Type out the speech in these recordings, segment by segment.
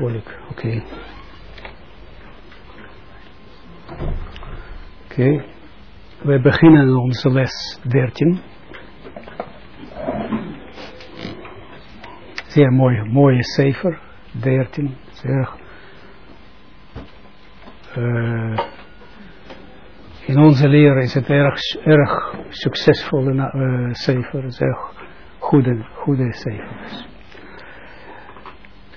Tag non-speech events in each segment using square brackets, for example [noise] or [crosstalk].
Vrolijk, oké. Oké, we beginnen onze les 13. Zeer mooi, mooie cijfer, 13, zeer uh, in onze leer is het erg, erg succesvolle uh, cijfer, zeer goede, goede cijfers.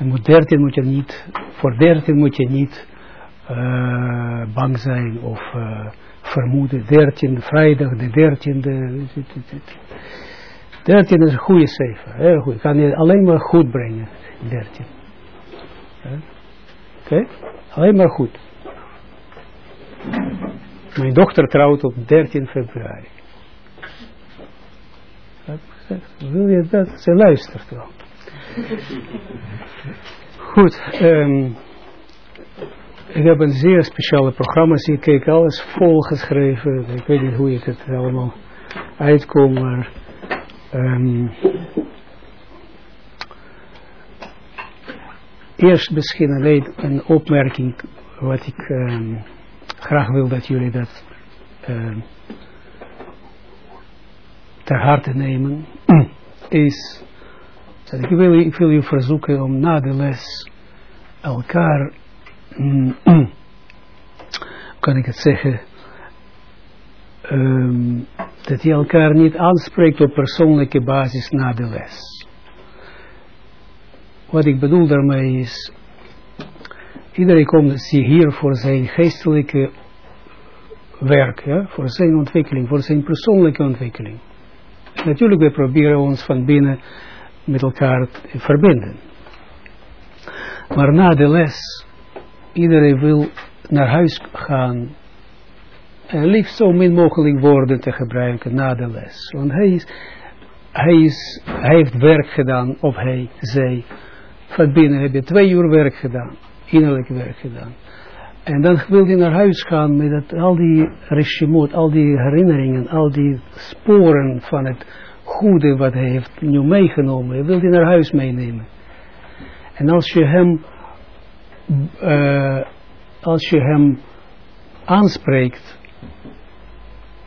En moet 13 moet je niet, voor 13 moet je niet uh, bang zijn of uh, vermoeden. 13, vrijdag de 13e. 13 is een goede cijfer, heel goed. Kan je alleen maar goed brengen, 13. Oké, alleen maar goed. Mijn dochter trouwt op 13 februari. Wil je dat? Ze luistert wel. Goed. Ik heb een zeer speciale programma. Ik keek alles volgeschreven. Ik weet niet hoe ik het allemaal uitkom, maar... Um, eerst misschien alleen een opmerking wat ik um, graag wil dat jullie dat ter harte nemen, [clears throat] is ik wil, ik wil je verzoeken om na de les elkaar, kan ik het zeggen, um, dat je elkaar niet aanspreekt op persoonlijke basis na de les. Wat ik bedoel daarmee is, iedereen komt hier voor zijn geestelijke werk, ja, voor zijn ontwikkeling, voor zijn persoonlijke ontwikkeling. Natuurlijk, we proberen ons van binnen met elkaar verbinden. Maar na de les, iedereen wil naar huis gaan en liefst zo min mogelijk woorden te gebruiken na de les. Want hij, is, hij, is, heeft werk gedaan, of hij, zij, van binnen heb je twee uur werk gedaan, innerlijk werk gedaan. En dan wil hij naar huis gaan met al die regimot, al die herinneringen, al die sporen van het goede wat hij heeft nu meegenomen. Hij wil hij naar huis meenemen. En als je hem, uh, als je hem aanspreekt,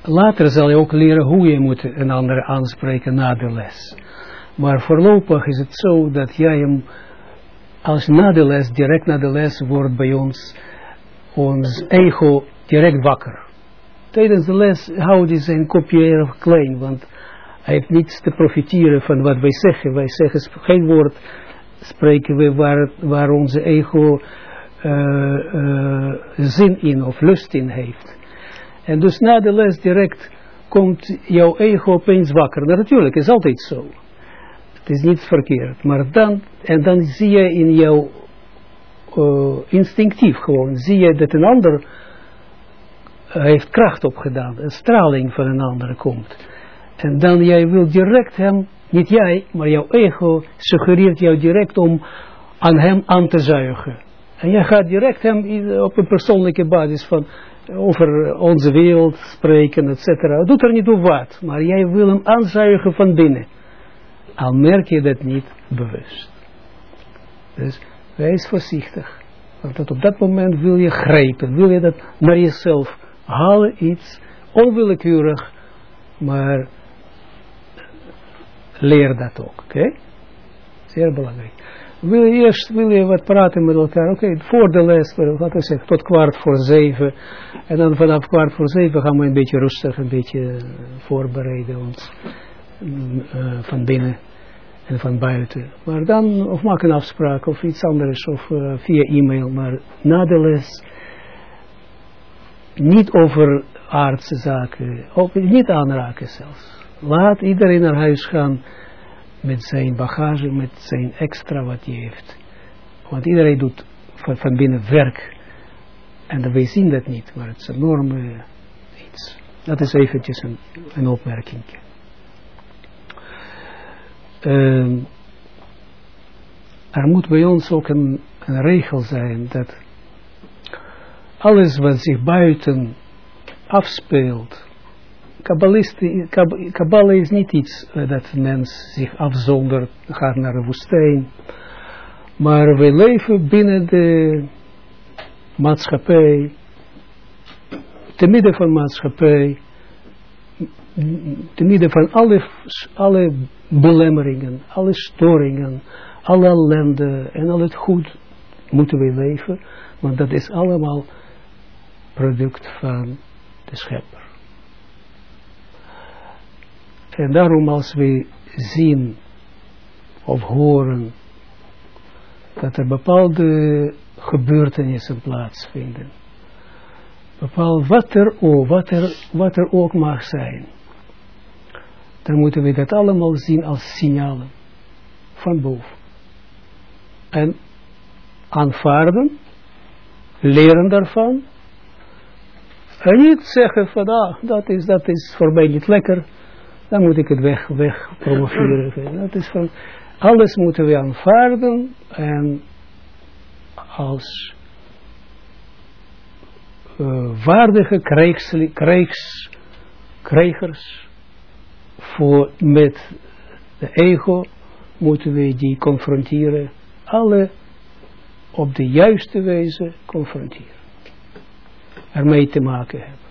later zal je ook leren hoe je moet een ander aanspreken na de les. Maar voorlopig is het zo dat jij hem, als na de les, direct na de les, wordt bij ons ons ego direct wakker. Tijdens de les houdt hij zijn kopje erg klein, want hij heeft niets te profiteren van wat wij zeggen. Wij zeggen geen woord, spreken we waar, waar onze ego uh, uh, zin in of lust in heeft. En dus na de les direct komt jouw ego opeens wakker. Nou, natuurlijk, is altijd zo. Het is niet verkeerd. Maar dan, en dan zie je in jouw uh, instinctief gewoon, zie je dat een ander heeft kracht opgedaan. Een straling van een ander komt. En dan jij wil direct hem, niet jij, maar jouw ego suggereert jou direct om aan hem aan te zuigen. En jij gaat direct hem op een persoonlijke basis van over onze wereld spreken, et cetera. Doet er niet op wat, maar jij wil hem aanzuigen van binnen. Al merk je dat niet bewust. Dus wees voorzichtig. Want op dat moment wil je grijpen, wil je dat naar jezelf halen iets, onwillekeurig, maar leer dat ook, oké? Zeer belangrijk. Wil je eerst wil je wat praten met elkaar, oké, voor de les, wat ik zeg, tot kwart voor zeven. En dan vanaf kwart voor zeven gaan we een beetje rustig, een beetje voorbereiden ons uh, van binnen en van buiten. Maar dan, of maak een afspraak of iets anders, of via e-mail, maar na de les niet over aardse zaken, of niet aanraken zelfs. Laat iedereen naar huis gaan met zijn bagage, met zijn extra wat hij heeft. Want iedereen doet van, binnen werk. En wij zien dat niet, maar het is een enorme iets. Dat is eventjes een, een opmerking. Uh, er moet bij ons ook een, een regel zijn dat alles wat zich buiten afspeelt, Kabbalah is niet iets dat mens zich afzondert, gaat naar de woestijn, Maar we leven binnen de maatschappij, te midden van maatschappij, te midden van alle, alle belemmeringen, alle storingen, alle ellende en al het goed moeten we leven, want dat is allemaal product van de schepper. En daarom als we zien of horen dat er bepaalde gebeurtenissen plaatsvinden, bepaal wat er, ook, wat, er, wat er ook mag zijn, dan moeten we dat allemaal zien als signalen van boven. En aanvaarden, leren daarvan, en niet zeggen van, ah, dat is, dat is voor mij niet lekker, dan moet ik het weg, weg promoveren. Dat is van, alles moeten we aanvaarden en als uh, waardige krijgs, krijgs, krijgers voor, met de ego moeten we die confronteren, alle op de juiste wijze confronteren. Ermee te maken hebben.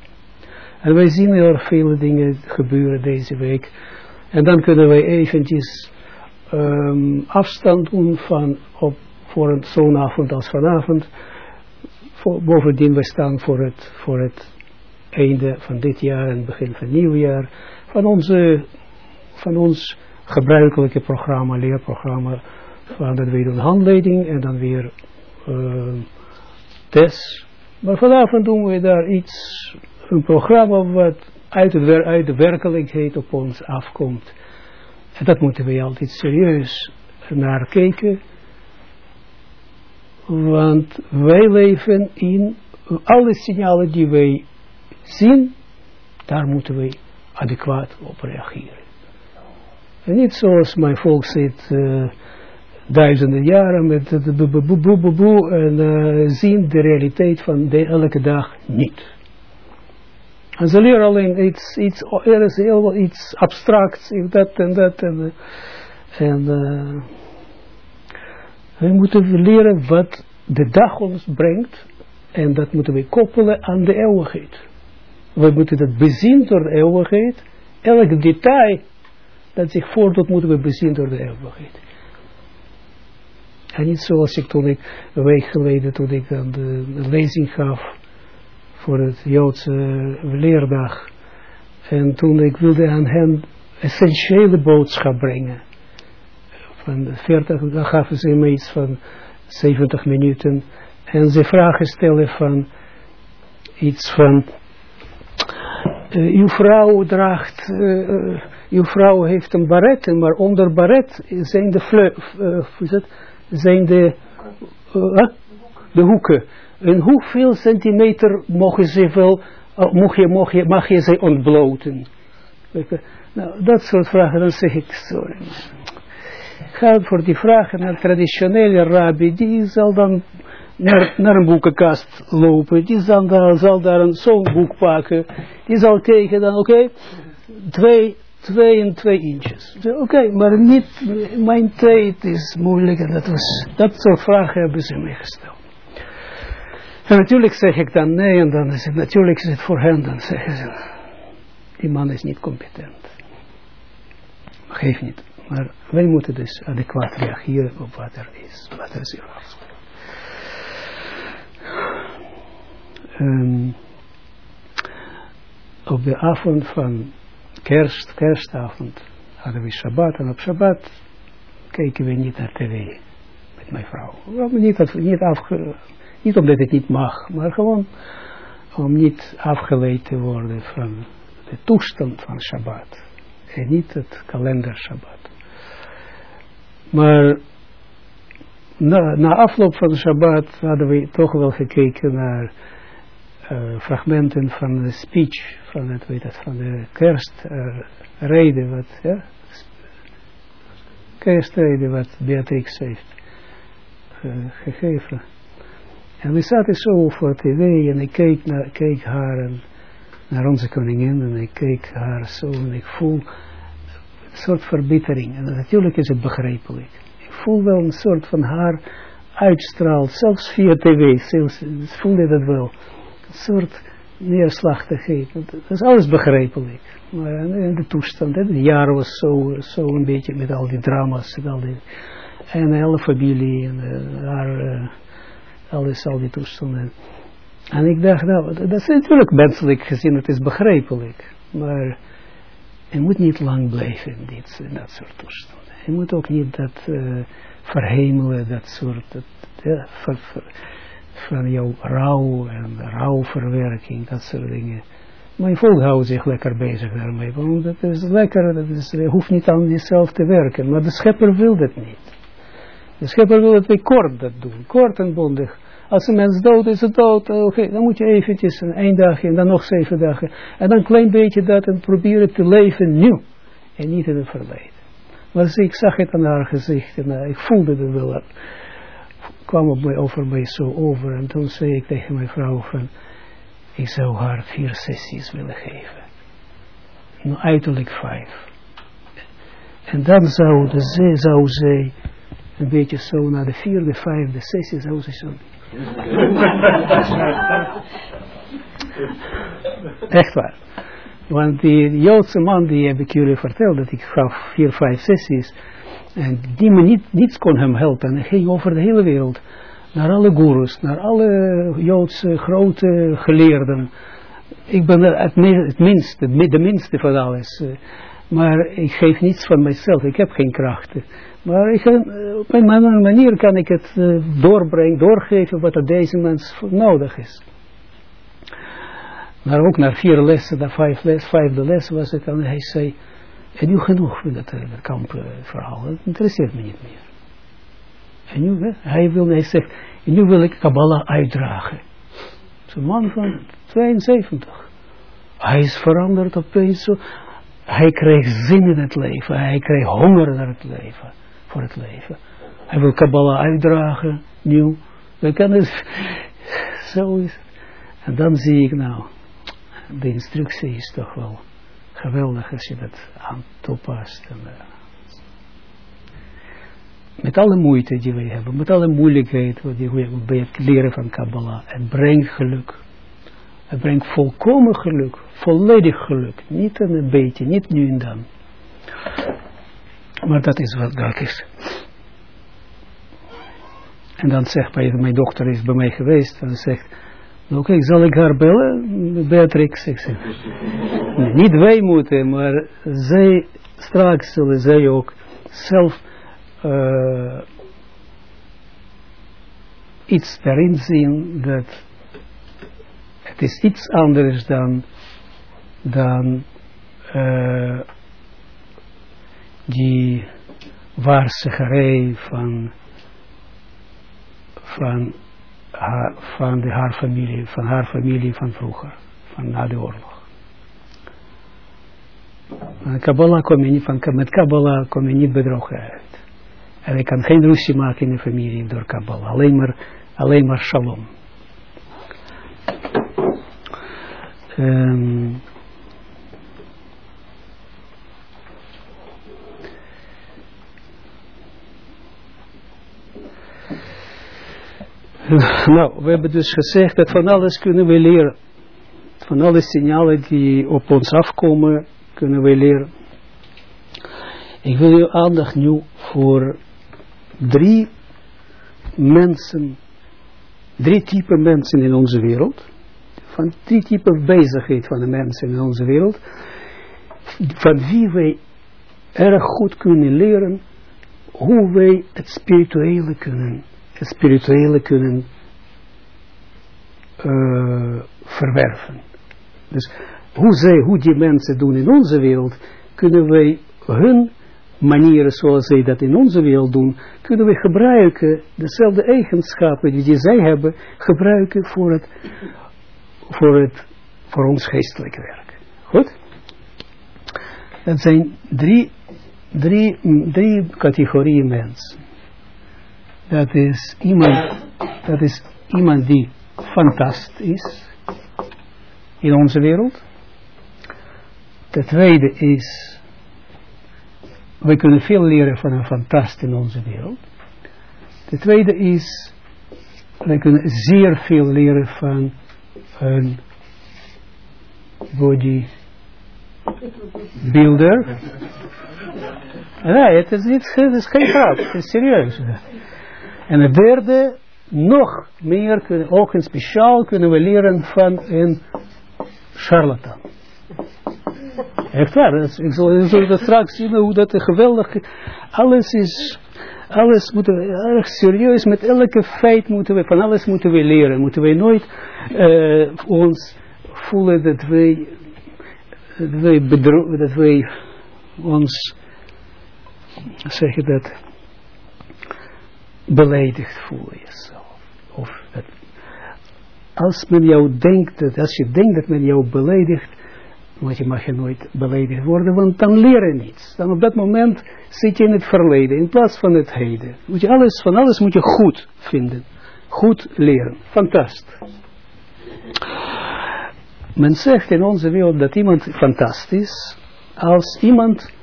En wij zien heel vele dingen gebeuren deze week. En dan kunnen wij eventjes um, afstand doen van op, voor zo'n avond als vanavond. Bovendien, we staan voor het, voor het einde van dit jaar en begin van nieuwjaar. Van, onze, van ons gebruikelijke programma, leerprogramma. Van dat we doen handleiding en dan weer uh, test. Maar vanavond doen we daar iets, een programma wat uit, uit de werkelijkheid op ons afkomt. En dat moeten we altijd serieus naar kijken. Want wij leven in alle signalen die wij zien, daar moeten wij adequaat op reageren. En niet zoals mijn volk zit uh, duizenden jaren met de boe en uh, zien de realiteit van de elke dag niet. En ze leren alleen iets, iets, er is heel iets abstracts, dat en dat en, uh, we moeten leren wat de dag ons brengt en dat moeten we koppelen aan de eeuwigheid. We moeten dat bezien door de eeuwigheid, elk detail dat zich voordoet moeten we bezien door de eeuwigheid. En niet zoals ik toen ik, een week geleden, toen ik dan de, de lezing gaf, voor het Joodse leerdag. En toen ik wilde aan hen essentiële boodschap brengen. Van 40, dan gaven ze me iets van 70 minuten. En ze vragen stellen van iets van uh, uw vrouw draagt, uh, uw vrouw heeft een baret, maar onder baret zijn de, fleu, uh, zijn de, de hoeken. En hoeveel centimeter mogen ze wel, uh, mag, je, mag, je, mag je ze ontbloten? Nou, dat soort vragen, dan zeg ik, sorry. Ga voor die vragen naar traditionele rabbi, die zal dan naar, naar een boekenkast lopen, die zal daar, zal daar zo'n boek pakken, die zal kijken dan, oké, okay, twee, twee en twee inches. Oké, maar niet, mijn tijd is moeilijker, dat was, dat soort vragen hebben ze mij. En natuurlijk zeg ik dan nee, en dan is het natuurlijk is het voor hen, dan zeggen ze, die man is niet competent. Maar niet. Maar wij moeten dus adequaat reageren op wat er is, wat er is um, op de avond van kerst, kerstavond, hadden we Shabbat, en op Shabbat keken we niet naar tv met mijn vrouw. We hebben niet, niet afge niet omdat het niet mag, maar gewoon om niet afgeleid te worden van de toestand van Shabbat. En niet het kalender Shabbat. Maar na, na afloop van Shabbat hadden we toch wel gekeken naar uh, fragmenten van de speech, van, het, weet het, van de kerstreden, uh, wat, ja, kerstreden wat Beatrix heeft uh, gegeven. En we zaten zo voor tv en ik keek, naar, keek haar en naar onze koningin en ik keek haar zo en ik voel een soort verbittering. En natuurlijk is het begrijpelijk. Ik voel wel een soort van haar uitstraalt, zelfs via tv, zelfs, voel je dat wel. Een soort neerslachtigheid, dat is alles begrijpelijk. Maar in de toestand, het jaar was zo, zo een beetje met al die drama's en al die, en de hele familie en haar, uh, alles, al die toestanden. En ik dacht, nou, dat is natuurlijk menselijk gezien, het is begrijpelijk. Maar je moet niet lang blijven in, dit, dat soort toestanden. Je moet ook niet dat uh, verhemelen, dat soort, van, jouw rouw en rouwverwerking, dat soort dingen. Je volk houdt zich lekker bezig daarmee, want dat is lekker, dat is, je hoeft niet aan jezelf te werken, maar de schepper wil dat niet. De schepper wil dat wij kort dat doen, kort en bondig. Als een mens dood is, het dood. Oké, okay, dan moet je eventjes een één dagje en dan nog zeven dagen. En dan een klein beetje dat en proberen te leven nu. En niet in het verleden. Maar ik zag het aan haar gezicht en uh, ik voelde het wel. Het kwam op mij over mij zo over. En toen zei ik tegen mijn vrouw van, ik zou haar vier sessies willen geven. Nou, uiterlijk vijf. En dan zou, de zou zij een beetje zo naar de vierde, vijfde sessie zou ze zo [laughs] Echt waar. Want die Joodse man die heb ik jullie verteld, dat ik gaf vier, vijf sessies. En die me niet, niets kon hem helpen. En hij ging over de hele wereld. Naar alle gurus, naar alle Joodse grote geleerden. Ik ben het, het minste, de minste van alles. Maar ik geef niets van mijzelf, ik heb geen krachten. Maar ik, eh, op een manier kan ik het uh, doorbrengen, doorgeven wat er deze mens nodig is. Maar ook na vier lessen, na vijf les, vijfde les was het dan, hij zei, en nu genoeg met dat, dat kampverhaal, dat interesseert me niet meer. En nu, hij, wil, hij zegt, en nu wil ik Kabbalah uitdragen. Zo'n man van 72. Hij is veranderd opeens zo. Hij kreeg zin in het leven. Hij kreeg honger naar het leven voor het leven. Hij wil Kabbalah uitdragen, nieuw. We kunnen het, [laughs] zo is En dan zie ik nou, de instructie is toch wel geweldig als je dat aan toepast. En, uh, met alle moeite die we hebben, met alle moeilijkheden die we hebben bij het leren van Kabbalah. Het brengt geluk. Het brengt volkomen geluk, volledig geluk. Niet een beetje, niet nu en dan. Maar dat is wat dat is. En dan zegt mij, mijn dochter is bij mij geweest, en zegt, oké, okay, zal ik haar bellen? Beatrix, ik zeg, nee, niet wij moeten, maar zij, straks zullen zij ook zelf uh, iets daarin zien dat het is iets anders dan, dan uh, die waarzeggerij van, van, haar, van de, haar familie, van haar familie van vroeger, van na de oorlog. Kabbalah kom je niet, van, met Kabbalah kom je niet bedrogen uit. En ik kan geen ruzie maken in de familie door Kabbalah, alleen maar, alleen maar shalom. Um, Nou, we hebben dus gezegd dat van alles kunnen we leren. Van alle signalen die op ons afkomen, kunnen we leren. Ik wil uw aandacht nu voor drie mensen, drie typen mensen in onze wereld. Van drie typen bezigheid van de mensen in onze wereld. Van wie wij erg goed kunnen leren hoe wij het spirituele kunnen het spirituele kunnen uh, verwerven. Dus hoe, zij, hoe die mensen doen in onze wereld, kunnen wij hun manieren zoals zij dat in onze wereld doen, kunnen we gebruiken, dezelfde eigenschappen die, die zij hebben, gebruiken voor het, voor het, voor ons geestelijk werk. Goed? Dat zijn drie, drie, drie categorieën mensen dat is iemand, dat is iemand die fantastisch is in onze wereld. De tweede is we kunnen veel leren van een fantast in onze wereld. De tweede is, we kunnen zeer veel leren van een bodybuilder. Nee, het is, niet, het is geen grap, het is serieus. En het derde, nog meer, kunnen, ook in speciaal kunnen we leren van een charlatan. Echt waar, ik, zal, ik zal straks zien hoe dat geweldig, alles is, alles moeten we erg serieus, met elke feit moeten we, van alles moeten we leren, moeten we nooit uh, ons voelen dat wij, dat wij, dat wij ons, zeg je dat, beledigd voelen jezelf. Of dat, als men jou denkt, dat, als je denkt dat men jou beledigt, want je mag je nooit beledigd worden, want dan leer je niets. Dan op dat moment zit je in het verleden, in plaats van het heden. Moet je alles, van alles moet je goed vinden. Goed leren. Fantastisch. Men zegt in onze wereld dat iemand fantastisch, als iemand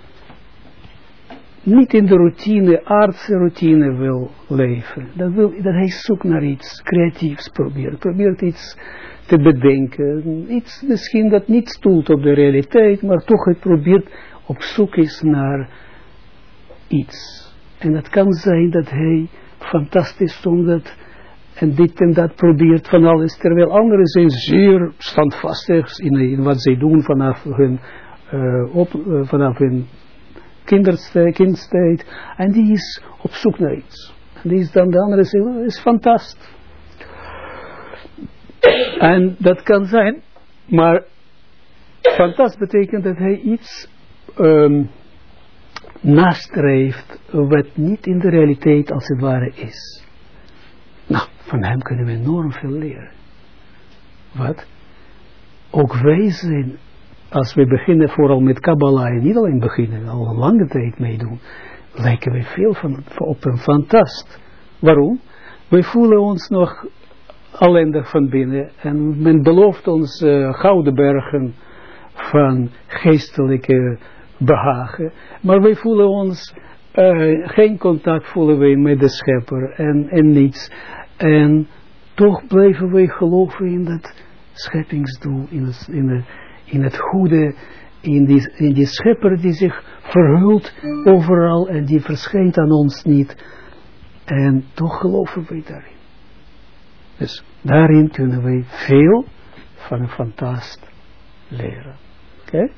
niet in de routine, aardse routine wil leven. Dat, wil, dat hij zoekt naar iets creatiefs probeert. Probeert iets te bedenken. Iets misschien dat niet stoelt op de realiteit, maar toch het probeert op zoek is naar iets. En het kan zijn dat hij fantastisch omdat en dit en dat probeert van alles, terwijl anderen zijn zeer standvastig in, in wat zij doen vanaf hun, uh, op, uh, vanaf hun en die is op zoek naar iets. En die is dan de andere oh, is fantastisch. En dat kan zijn, maar fantastisch betekent dat hij iets um, nastreeft wat niet in de realiteit als het ware is. Nou, van hem kunnen we enorm veel leren. Wat? Ook wij zijn, als we beginnen vooral met Kabbalah, en niet alleen beginnen, al een lange tijd meedoen, lijken we veel van, op een fantast. Waarom? We voelen ons nog ellendig van binnen. En men belooft ons uh, gouden bergen van geestelijke behagen. Maar wij voelen ons, uh, geen contact voelen we met de schepper en, en niets. En toch blijven wij geloven in dat scheppingsdoel, in het, in in het goede, in die, in die schepper die zich verhult overal en die verschijnt aan ons niet. En toch geloven wij daarin. Dus daarin kunnen wij veel van een fantast leren. Oké?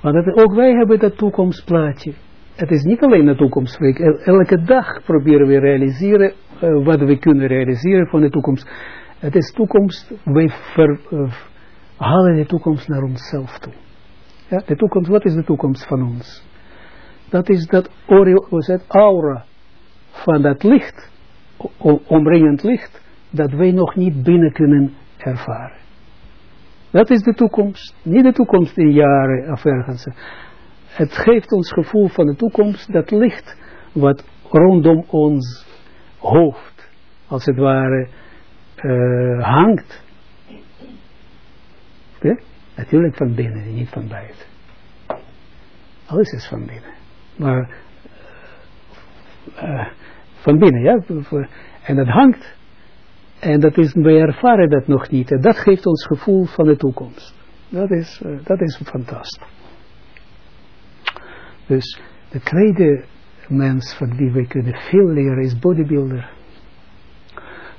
Want ook wij hebben dat toekomstplaatje. Het is niet alleen de toekomst. Elke dag proberen we realiseren uh, wat we kunnen realiseren van de toekomst. Het is toekomst, wij uh, halen de toekomst naar onszelf toe. Ja, de toekomst, wat is de toekomst van ons? Dat is dat aura van dat licht omringend licht, dat wij nog niet binnen kunnen ervaren. Dat is de toekomst, niet de toekomst in jaren of ergens. Het geeft ons gevoel van de toekomst, dat licht wat rondom ons hoofd, als het ware, uh, hangt. Natuurlijk van binnen, niet van buiten. Alles is van binnen. Maar uh, van binnen, ja. En dat hangt. En dat is, wij ervaren dat nog niet. En dat geeft ons gevoel van de toekomst. Dat is, uh, dat is fantastisch. Dus de tweede mens van wie we kunnen veel leren is bodybuilder.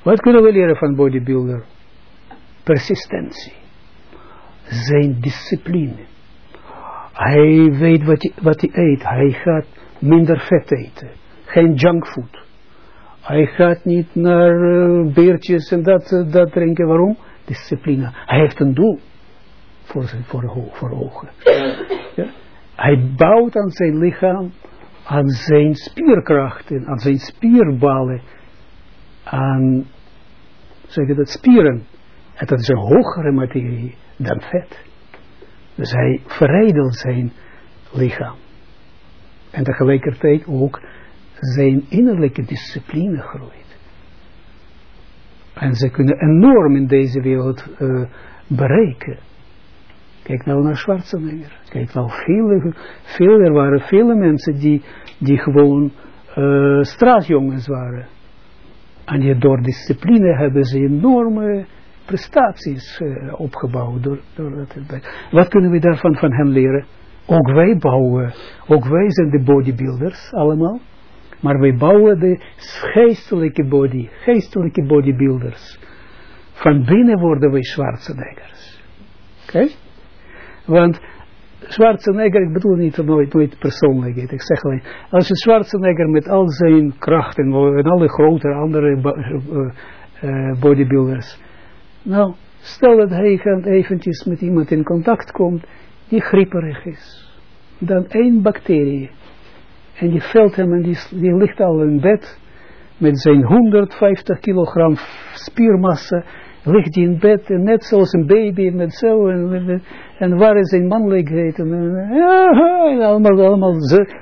Wat kunnen we leren van bodybuilder? Persistentie. Zijn discipline. Hij weet wat hij, wat hij eet. Hij gaat minder vet eten. Geen junkfood. Hij gaat niet naar uh, beertjes en dat, uh, dat drinken. Waarom? Discipline. Hij heeft een doel voor, zijn, voor, voor ogen. Ja? Hij bouwt aan zijn lichaam, aan zijn spierkrachten, aan zijn spierballen, aan, zeg dat, spieren. En dat is een hogere materie dan vet. Dus hij verrijdelt zijn lichaam. En tegelijkertijd ook zijn innerlijke discipline groeit. En ze kunnen enorm in deze wereld uh, bereiken. Kijk nou naar Schwarzenegger. Kijk nou, veel, veel, er waren vele mensen die, die gewoon uh, straatjongens waren. En die door discipline hebben ze enorme prestaties uh, opgebouwd. Door, door dat, wat kunnen we daarvan van hen leren? Ook wij bouwen, ook wij zijn de bodybuilders allemaal. Maar wij bouwen de geestelijke body, geestelijke bodybuilders. Van binnen worden wij Schwarzeneggers. Oké? Want Schwarzenegger, ik bedoel niet nooit, nooit persoonlijk, ik zeg alleen, als je Schwarzenegger met al zijn krachten en alle grote andere uh, bodybuilders, nou, stel dat hij eventjes met iemand in contact komt, die grieperig is, dan één bacterie, en die velt hem en die, die ligt al in bed, met zijn 150 kilogram spiermassa, ligt hij in bed, en net zoals een baby, met zo, en, en waar is zijn mannelijkheid, en, ja, en allemaal, allemaal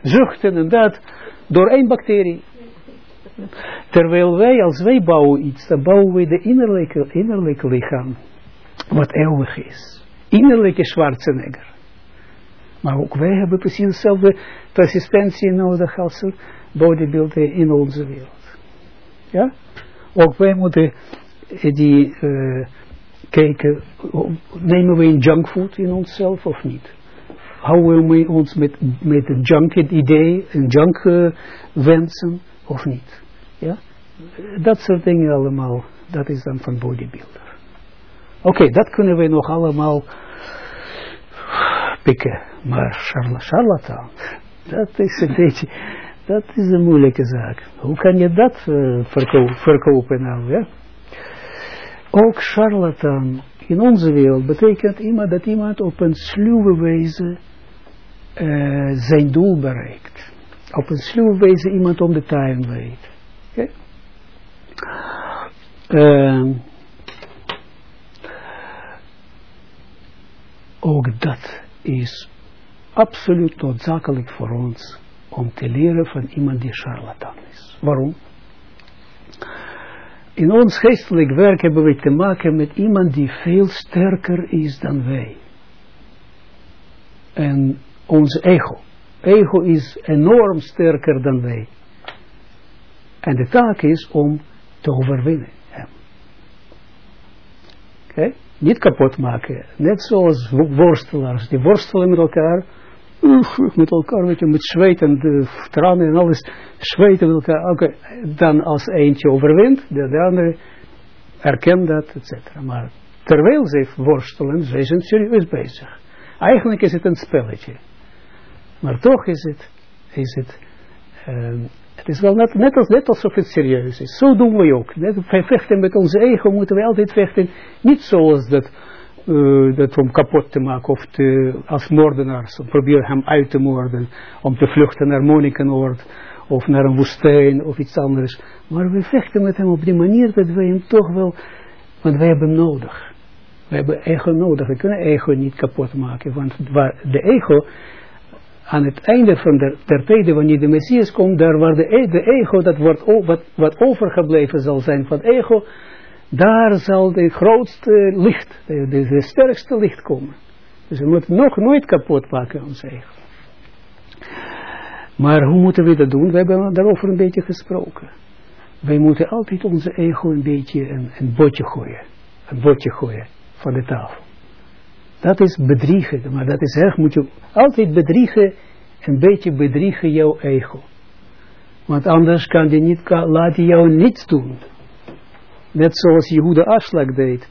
zuchten en dat, door één bacterie. Terwijl wij, als wij bouwen iets, dan bouwen we de innerlijke, innerlijke lichaam, wat eeuwig is. Innerlijke Schwarzenegger. Maar ook wij hebben precies dezelfde persistentie nodig als bodybuilder in onze wereld. Ja? Ook wij moeten die uh, kijken, nemen we een junkfood in onszelf of niet? Houden we ons met, met een junk idee, een junk uh, wensen of niet? Ja? Dat soort dingen allemaal, dat is dan van bodybuilder. Oké, dat kunnen we nog allemaal pikken. Maar charlatan, dat is een beetje, dat is een moeilijke zaak. Hoe kan je dat uh, verko verkopen nou, ja? Ook charlatan in onze wereld betekent iemand dat iemand op een sluwe wijze zijn doel bereikt. Op een sluwe wijze iemand om de tuin weet. Ook dat is absoluut noodzakelijk voor ons om te leren van iemand die charlatan is. Waarom? In ons geestelijk werk hebben we te maken met iemand die veel sterker is dan wij. En ons ego. Ego is enorm sterker dan wij. En de taak is om te overwinnen hem. Niet kapot maken. Net zoals worstelaars. Die worstelen met elkaar. Met elkaar, weet je, met zweet en tranen en alles. Zweten met. Oké, dan als eentje overwint, de, de andere erkent dat, etc. Maar terwijl ze worstelen, ze zijn serieus bezig. Eigenlijk is het een spelletje. Maar toch is het, is het um, het is wel net, net, als, net alsof het serieus is. Zo doen we ook. Net, vechten met onze ego, moeten we altijd vechten. Niet zoals dat, uh, dat om kapot te maken of te, als moordenaars. Probeer hem uit te moorden. Om te vluchten naar Monnikenoord of naar een woestijn of iets anders. Maar we vechten met hem op die manier dat wij hem toch wel, want wij hebben hem nodig. We hebben ego nodig. We kunnen ego niet kapot maken. Want de ego aan het einde van de, tijden, wanneer de Messias komt, daar waar de, de ego, dat wordt wat, wat overgebleven zal zijn van ego, daar zal het grootste licht, de, sterkste licht komen. Dus we moeten nog nooit kapot maken ons ego. Maar hoe moeten we dat doen? We hebben daarover een beetje gesproken. Wij moeten altijd onze ego een beetje een, een botje gooien. Een botje gooien van de tafel. Dat is bedriegen, maar dat is erg, moet je altijd bedriegen, een beetje bedriegen jouw ego. Want anders kan die niet, laat hij jou niets doen. Net zoals Jehoede Aslak deed,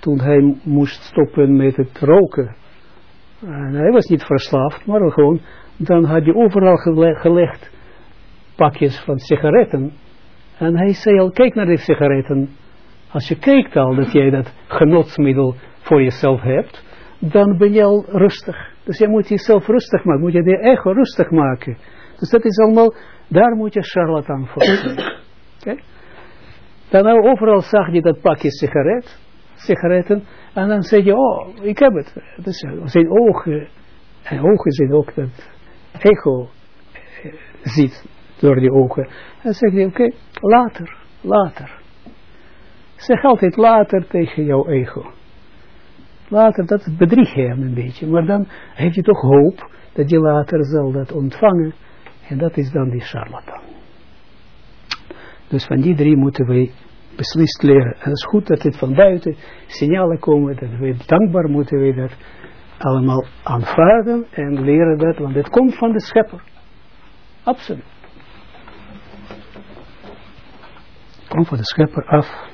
toen hij moest stoppen met het roken. En hij was niet verslaafd, maar gewoon, dan had hij overal gelegd pakjes van sigaretten. En hij zei al, kijk naar die sigaretten. Als je kijkt al dat jij dat genotsmiddel voor jezelf hebt, dan ben je al rustig. Dus je moet jezelf rustig maken, moet je de ego rustig maken. Dus dat is allemaal, daar moet je charlatan voor zijn. Dan overal zag je dat pakje sigaret, sigaretten, en dan zeg je, oh, ik heb het. Dus zijn ogen, en ogen zijn ook dat ego eh, ziet door die ogen. En dan zeg je, oké, okay, later, later. Zeg altijd later tegen jouw ego. later, dat bedriegt hem een beetje. Maar dan heeft hij toch hoop dat je later zal dat ontvangen. En dat is dan die charlatan. Dus van die drie moeten wij beslist leren. En het is goed dat het van buiten signalen komen, dat we dankbaar moeten we dat allemaal aanvaarden en leren dat, want het komt van de schepper. Absoluut. Het komt van de schepper af.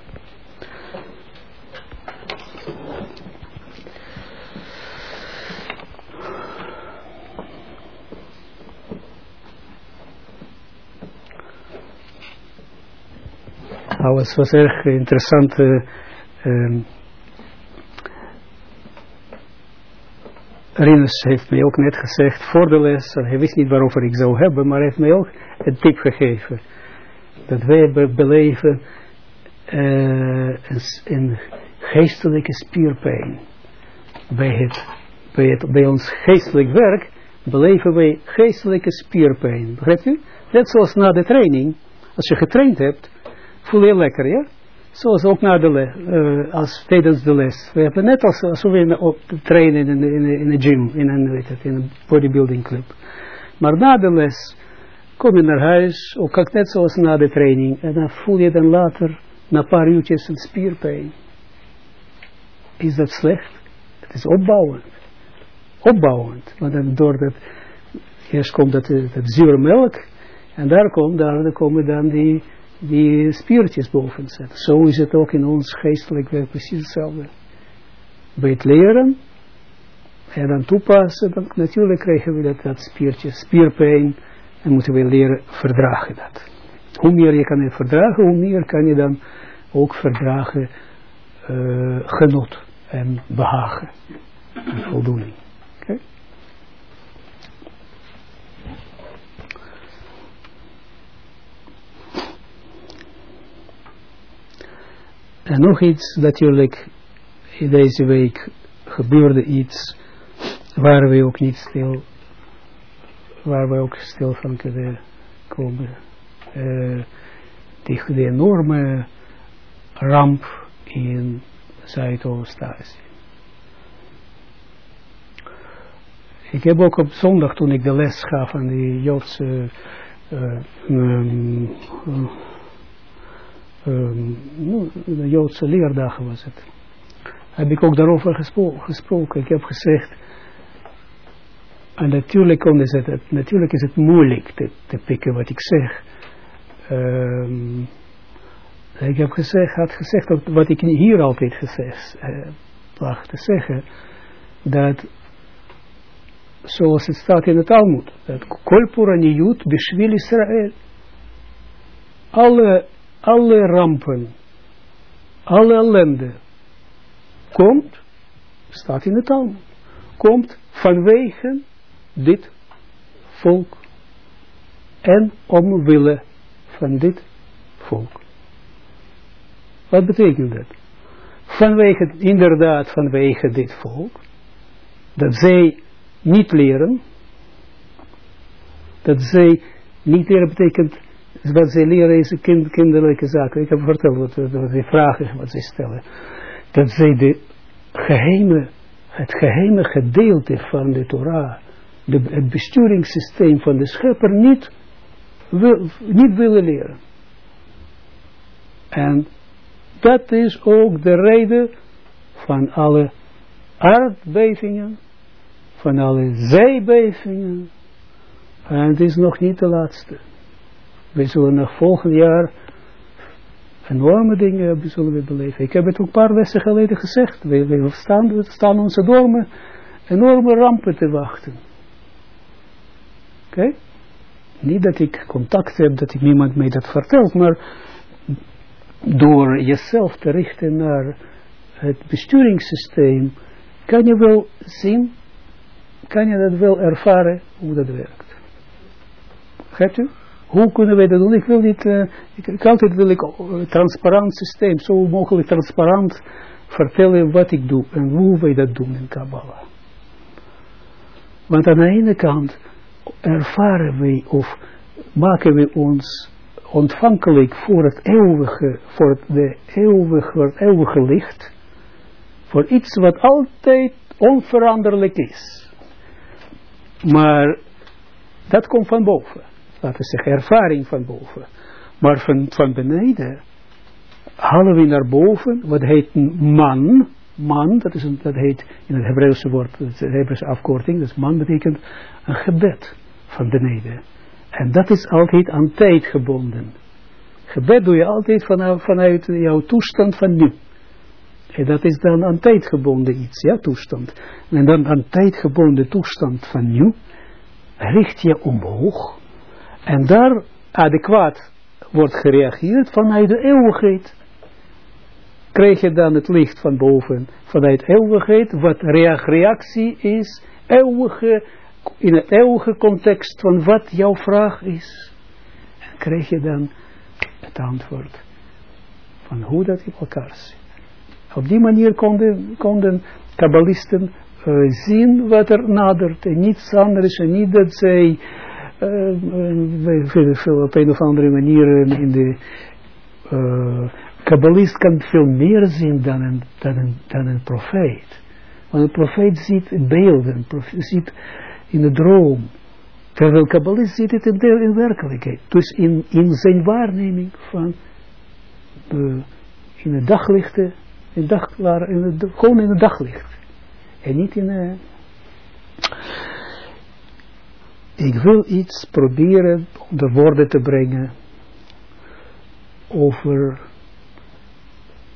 Nou, het was erg interessant. Uh, Rinus heeft mij ook net gezegd voor de les, hij wist niet waarover ik zou hebben, maar hij heeft mij ook een tip gegeven. Dat wij beleven uh, een, geestelijke spierpijn. Bij, bij, het, bij ons geestelijk werk beleven wij geestelijke spierpijn. Begrijpt u? Net zoals na de training. Als je getraind hebt, voel je lekker, ja? Zoals ook na de les, uh, als tijdens de les. We hebben net als, alsof we op trainen in, in, in een gym, in een, in bodybuilding club. Maar na de les kom je naar huis, ook net zoals na de training, en dan voel je dan later, na een paar uurtjes, een spierpijn. Is dat slecht? Het is opbouwend. Opbouwend. Want dan door dat, eerst komt dat, dat zure melk, en daar, komt, daar komen dan die die spiertjes boven zetten. Zo is het ook in ons geestelijk werk precies hetzelfde. Bij het leren en dan toepassen, dan natuurlijk krijgen we dat, dat spiertje, spierpijn, en moeten we leren verdragen dat. Hoe meer je kan het verdragen, hoe meer kan je dan ook verdragen uh, genot en behagen en voldoening. En nog iets natuurlijk, in deze week gebeurde iets waar we ook niet stil, waar we ook stil van kunnen komen. Uh, de enorme ramp in Zuidoost-Azië. Ik heb ook op zondag, toen ik de les gaf aan die Joodse uh, de Joodse leerdagen was het. Heb ik ook daarover gespro gesproken. Ik heb gezegd, en natuurlijk, is het, natuurlijk is het moeilijk te, pikken wat ik zeg. Ik heb gezegd, had gezegd, wat ik hier altijd gezegd lag te zeggen, dat zoals het staat in het Talmud, dat kolpura niyut bishvil Israël. Alle alle rampen, alle ellende, komt, staat in de taal, komt vanwege dit volk en omwille van dit volk. Wat betekent dat? Vanwege, inderdaad vanwege dit volk, dat zij niet leren, dat zij niet leren betekent wat zij leren is kind, kinderlijke zaken. Ik heb verteld wat, wat die vragen wat zij stellen. Dat zij geheime, het geheime gedeelte van de Torah, de, het besturingssysteem van de schepper niet, niet willen leren. En dat is ook de reden van alle aardbevingen, van alle zeebevingen. En het is nog niet de laatste. We zullen nog volgend jaar enorme dingen zullen we beleven. Ik heb het ook een paar lessen geleden gezegd. We, we, staan, we staan onze dormen enorme rampen te wachten. Oké? Niet dat ik contact heb, dat ik niemand mij dat vertelt, maar door jezelf te richten naar het besturingssysteem, kan je wel zien, kan je dat wel ervaren hoe dat werkt. Gaat u? Hoe kunnen wij dat doen? Ik wil niet, uh, ik, altijd wil ik uh, transparant systeem, zo mogelijk transparant vertellen wat ik doe en hoe wij dat doen in Kabbalah. Want aan de ene kant ervaren wij of maken we ons ontvankelijk voor het eeuwige, voor de eeuwige, het eeuwige licht Voor iets wat altijd onveranderlijk is. Maar dat komt van boven. Laten zeggen, ervaring van boven. Maar van, van beneden halen we naar boven, wat heet man. Man, dat, is dat heet in het Hebreeuwse woord, de Hebreeuwse afkorting, dus man betekent een gebed van beneden. En dat is altijd aan tijd gebonden. Gebed doe je altijd vanuit, vanuit jouw toestand van nu. En dat is dan aan tijd gebonden iets, ja, toestand. En dan aan tijd gebonden toestand van nu, richt je omhoog. En daar adequaat wordt gereageerd vanuit de eeuwigheid. Krijg je dan het licht van boven, vanuit eeuwigheid, wat reactie is, eeuwige, in het eeuwige context van wat jouw vraag is. En krijg je dan het antwoord van hoe dat in elkaar zit. Op die manier konden, konden kabbalisten uh, zien wat er nadert en niets anders en niet dat zij uh, op een of andere manier in de uh, kabbalist kan veel meer zien dan een, dan een, dan een profeet. Want een profeet ziet beelden, ziet in de droom. Terwijl kabbalist ziet het in, de, in werkelijkheid. Dus in, in zijn waarneming van de, in het daglichte, in dag, in het, gewoon in het daglicht. En niet in een... Ik wil iets proberen onder woorden te brengen over,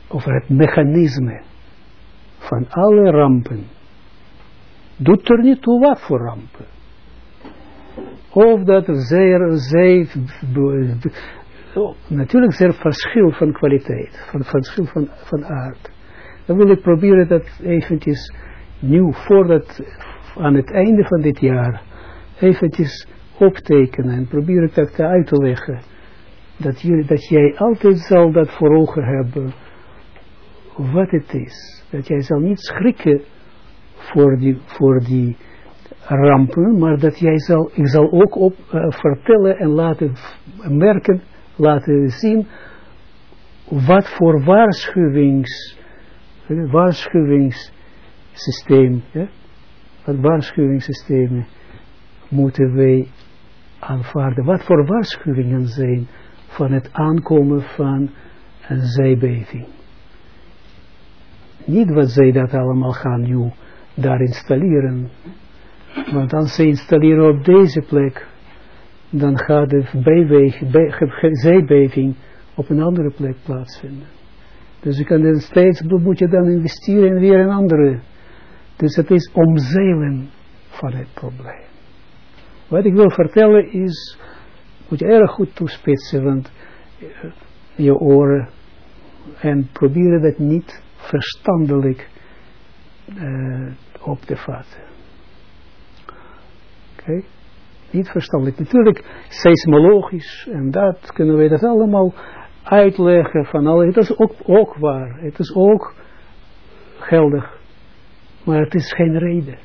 over het mechanisme van alle rampen. Doet er niet toe wat voor rampen. Of dat er zeer, zeer, natuurlijk zeer verschil van kwaliteit, van verschil van, van aard. Dan wil ik proberen dat eventjes nieuw, voordat aan het einde van dit jaar, eventjes optekenen en probeer ik dat uit te leggen. Dat, dat jij altijd zal dat voor ogen hebben, wat het is. Dat jij zal niet schrikken voor die, voor die rampen, maar dat jij zal, ik zal ook op, uh, vertellen en laten merken, laten zien, wat voor waarschuwings, waarschuwings systeem, ja, wat waarschuwingssystemen moeten wij aanvaarden. Wat voor waarschuwingen zijn van het aankomen van een zijbeving. Niet wat zij dat allemaal gaan nu daar installeren. Want als ze installeren op deze plek, dan gaat de zijbeving op een andere plek plaatsvinden. Dus je kan dan steeds, moet je dan investeren in weer een andere dus het is omzeilen van het probleem. Wat ik wil vertellen is, moet je erg goed toespitsen, want uh, je oren, en proberen dat niet verstandelijk uh, op te vatten. Oké? Niet verstandelijk. Natuurlijk, seismologisch, en dat kunnen we dat allemaal uitleggen van alle. Het is ook, ook waar. Het is ook geldig maar het is geen reden.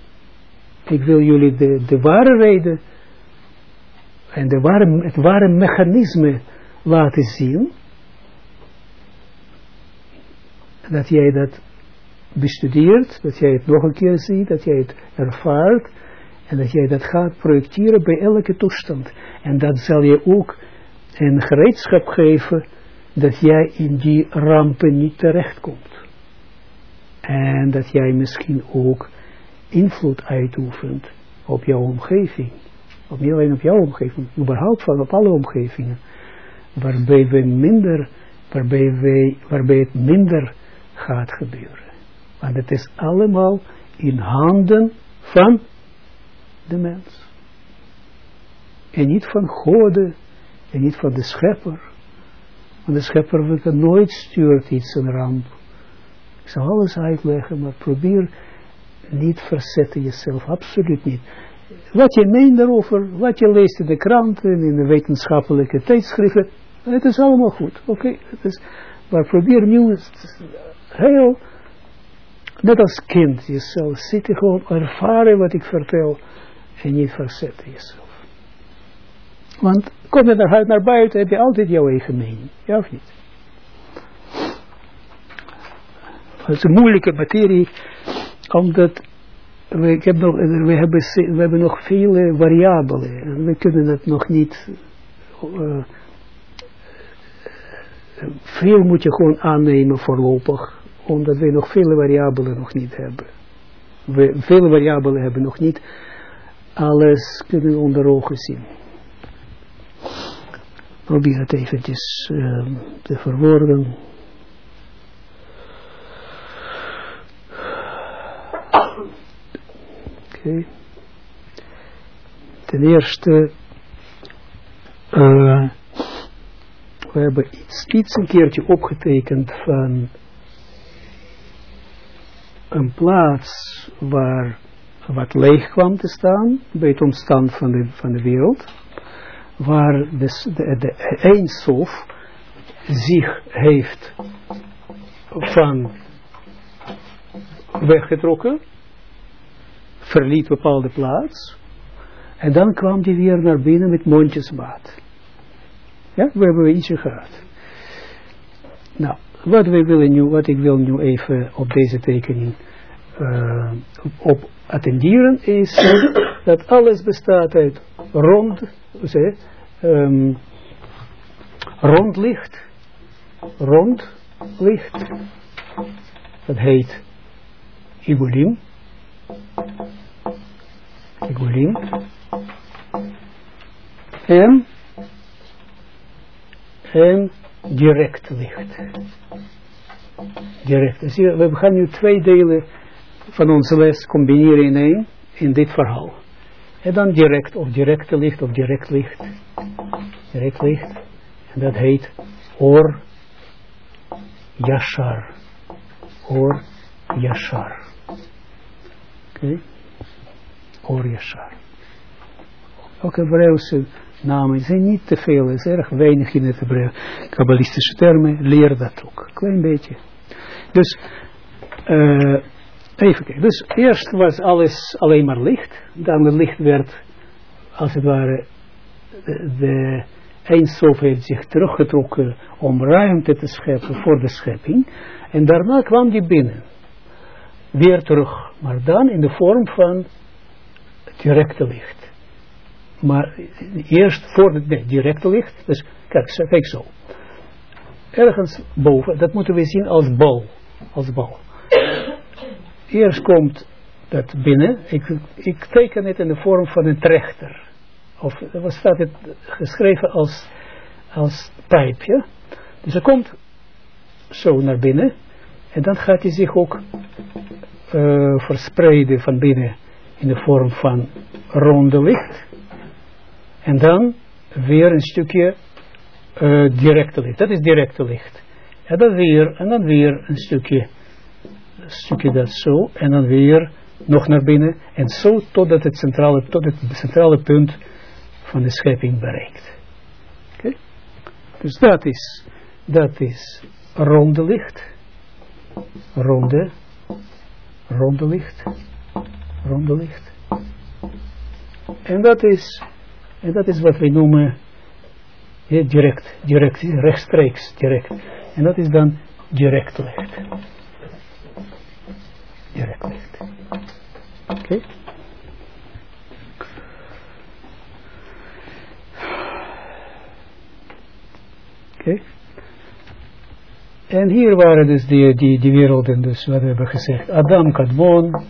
Ik wil jullie de, de ware reden en de ware, het ware mechanisme laten zien. Dat jij dat bestudeert, dat jij het nog een keer ziet, dat jij het ervaart en dat jij dat gaat projecteren bij elke toestand. En dat zal je ook een gereedschap geven dat jij in die rampen niet terechtkomt. En dat jij misschien ook invloed uitoefent op jouw omgeving. Of niet alleen op jouw omgeving, überhaupt van op alle omgevingen. Waarbij, we minder, waarbij, wij, waarbij het minder gaat gebeuren. Want het is allemaal in handen van de mens. En niet van God en niet van de schepper. Want de schepper wil nooit stuurt iets een ramp ik zal alles uitleggen, maar probeer niet verzetten jezelf, absoluut niet. Wat je meent daarover, wat je leest in de kranten, in de wetenschappelijke tijdschriften, het is allemaal goed, oké? Maar probeer nu heel, net als kind, jezelf zitten gewoon ervaren wat ik vertel en niet verzetten jezelf. Want kom je naar, naar buiten, heb je altijd jouw eigen mening, ja of niet? Het is een moeilijke materie, omdat we, heb nog, we, hebben, we hebben nog vele variabelen. We kunnen het nog niet... Uh, veel moet je gewoon aannemen voorlopig, omdat we nog vele variabelen nog niet hebben. We vele variabelen hebben nog niet alles kunnen onder ogen zien. Probeer het eventjes uh, te verwoorden. Ten eerste, uh, we hebben iets, een keertje opgetekend van een plaats waar wat leeg kwam te staan bij het ontstaan van de, van de wereld, waar de, de, de zich heeft van weggetrokken, verliet bepaalde plaats, en dan kwam die weer naar binnen met mondjesmaat. Ja, we hebben ietsje gehad. Nou, wat, we willen nu, wat ik wil nu even op deze tekening uh, op attenderen is dat alles bestaat uit rond, zeg, um, rond licht, rond licht, dat heet Igulim, En, en direct licht. Direct. Dus we gaan nu twee delen van onze les combineren in één, in dit verhaal. En dan direct, of directe licht, of direct licht. Direct licht. En dat heet Or Yashar. Or Yashar. Oké. Or. Ook Hebreeuwse namen zijn niet te veel, is erg weinig in het. Kabbalistische termen, leer dat ook. Klein beetje. Dus, uh, Even kijken. Dus eerst was alles alleen maar licht. Dan het licht werd, als het ware, de, de heeft zich teruggetrokken om ruimte te scheppen voor de schepping. En daarna kwam die binnen. Weer terug. Maar dan in de vorm van directe licht. Maar eerst voor het directe licht. Dus kijk, kijk zo. Ergens boven, dat moeten we zien als bal. Als bal eerst komt dat binnen, ik, ik teken het in de vorm van een trechter. Of wat staat het geschreven als, als pijpje. Dus er komt zo naar binnen. En dan gaat hij zich ook uh, verspreiden van binnen in de vorm van ronde licht. En dan weer een stukje uh, directe licht. Dat is directe licht. En dan weer, en dan weer een stukje stukje dat zo, en dan weer nog naar binnen, en zo totdat het centrale, tot het centrale punt van de schepping bereikt. Okay? Dus dat is, dat is ronde licht, ronde, ronde licht, ronde licht. En dat is, en dat is wat wij noemen ja, direct, direct, rechtstreeks, direct. En dat is dan direct licht direct licht. Oké? Oké. En hier waren dus die, die, die werelden, dus wat we hebben gezegd. Adam Kadmon,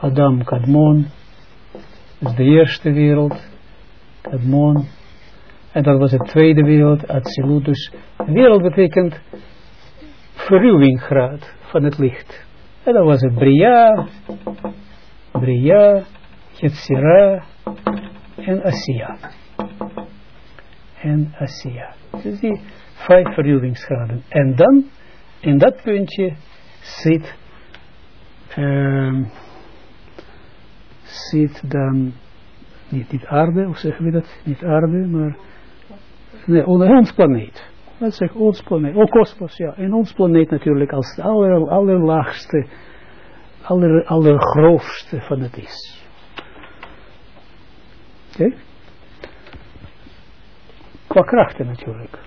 Adam Kadmon, is de eerste wereld, Kadmon. En dat was de tweede wereld, Atsilut. Dus wereld betekent verruwinggraad van het licht. En dan was het Bria, Bria, Yetzira en Asiya. En Asiya. Dus die vijf verhuwingsgraden. En dan, in dat puntje, zit, um, zit dan, niet, niet aarde, hoe zeggen we dat? Niet aarde, maar, nee, onder ons planeet dat is ons planeet, ook kosmos, ja. En ons planeet natuurlijk als het aller, allerlaagste, aller, allergrootste van het is. Oké? Qua krachten natuurlijk.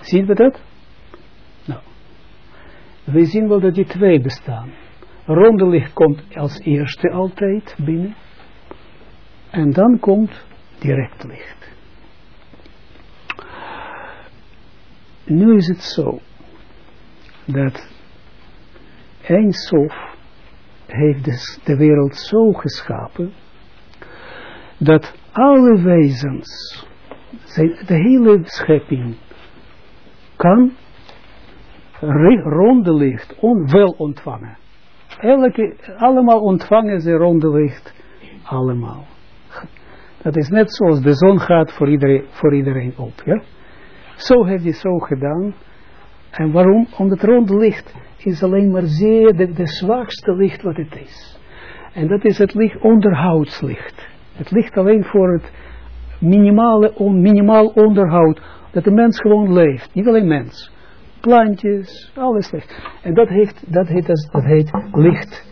Zien we dat? Nou. we zien wel dat die twee bestaan. Ronde licht komt als eerste altijd binnen. En dan komt direct licht. Nu is het zo dat Eindsof heeft dus de wereld zo geschapen dat alle wezens, de hele schepping, kan ronde licht on, wel ontvangen. Elke, allemaal ontvangen ze ronde licht. Allemaal. Dat is net zoals de zon gaat voor iedereen, voor op. Ja? Zo heeft hij zo gedaan. En waarom? Omdat ronde licht is alleen maar zeer de, de zwakste licht wat het is. En dat is het licht onderhoudslicht. Het licht alleen voor het minimale, minimaal onderhoud. Dat de mens gewoon leeft. Niet alleen mens. Plantjes, alles licht. En dat, heeft, dat, heet, dat heet licht.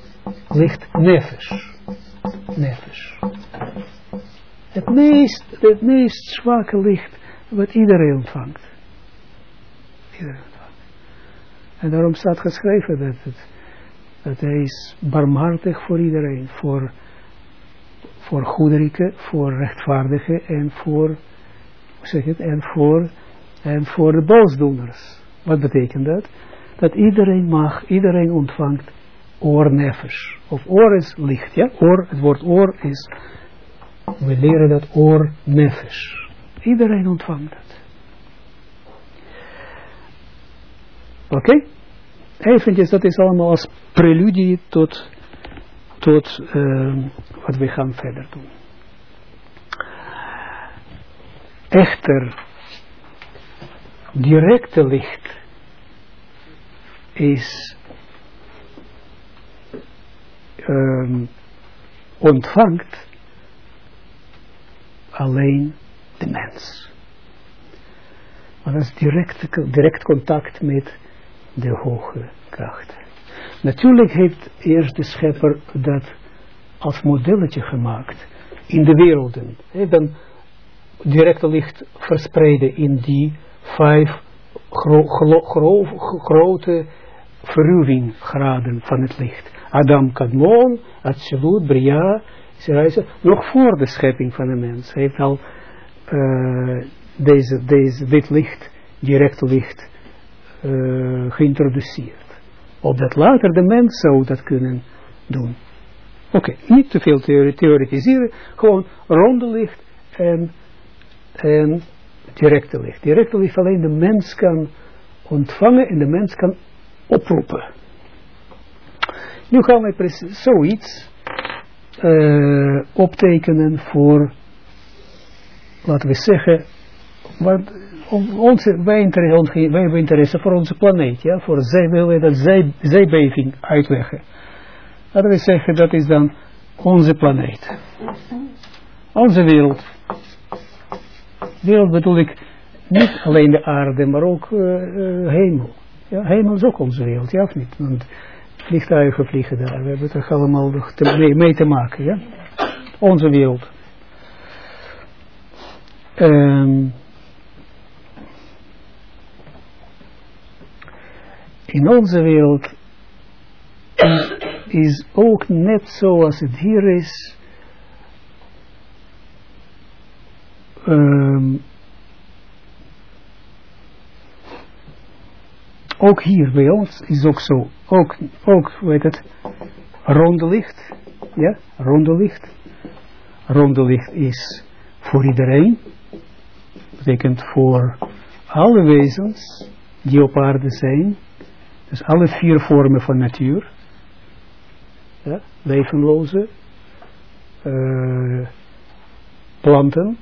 Licht nefesh. Nefesh. Het meest, het meest zwakke licht wat iedereen ontvangt. Iedereen ontvangt. En daarom staat geschreven dat, het, dat hij is barmhartig voor iedereen. Voor voor voor rechtvaardigen en voor, hoe zeg het, en voor, en voor de boosdoeners. Wat betekent dat? Dat iedereen mag, iedereen ontvangt oorneffers. Of oor is licht, ja? Oor, het woord oor is, we leren dat oor nefesh. Iedereen ontvangt dat. Oké? Okay? Eventjes, dat is allemaal als preludie tot tot uh, wat we gaan verder doen. Echter, directe licht is um, ontvangt alleen de mens. Maar dat is direct, direct contact met de hoge kracht. Natuurlijk heeft eerst de schepper dat als modelletje gemaakt in de werelden. Hij dan directe licht verspreiden in die vijf gro gro grote verruwinggraden van het licht. Adam Kadmon, Atzilut, Bria, nog voor de schepping van de mens. Hij heeft al uh, deze, deze, dit licht, direct licht, uh, geïntroduceerd opdat later de mens zou dat kunnen doen. Oké, niet te veel theoretiseren, gewoon ronde licht en, en directe licht. Directe licht alleen de mens kan ontvangen en de mens kan oproepen. Nu gaan we precies zoiets uh, optekenen voor, laten we zeggen, onze, wij, wij hebben interesse voor onze planeet, ja, voor zij willen dat zij, zijbeving uitleggen. Laten we zeggen, dat is dan onze planeet. Onze wereld. Wereld bedoel ik niet alleen de aarde, maar ook uh, hemel. Ja, hemel is ook onze wereld, ja of niet? Want vliegtuigen vliegen daar, we hebben er allemaal te, mee, te maken, ja. Onze wereld. Um, in onze wereld is ook net zoals het hier is, um, ook hier bij ons is ook zo, ook, ook weet het, ronde licht, ja, ronde licht. Ronde licht is voor iedereen, betekent voor alle wezens die op aarde zijn, dus alle vier vormen van natuur. Ja, levenloze, uh, planten,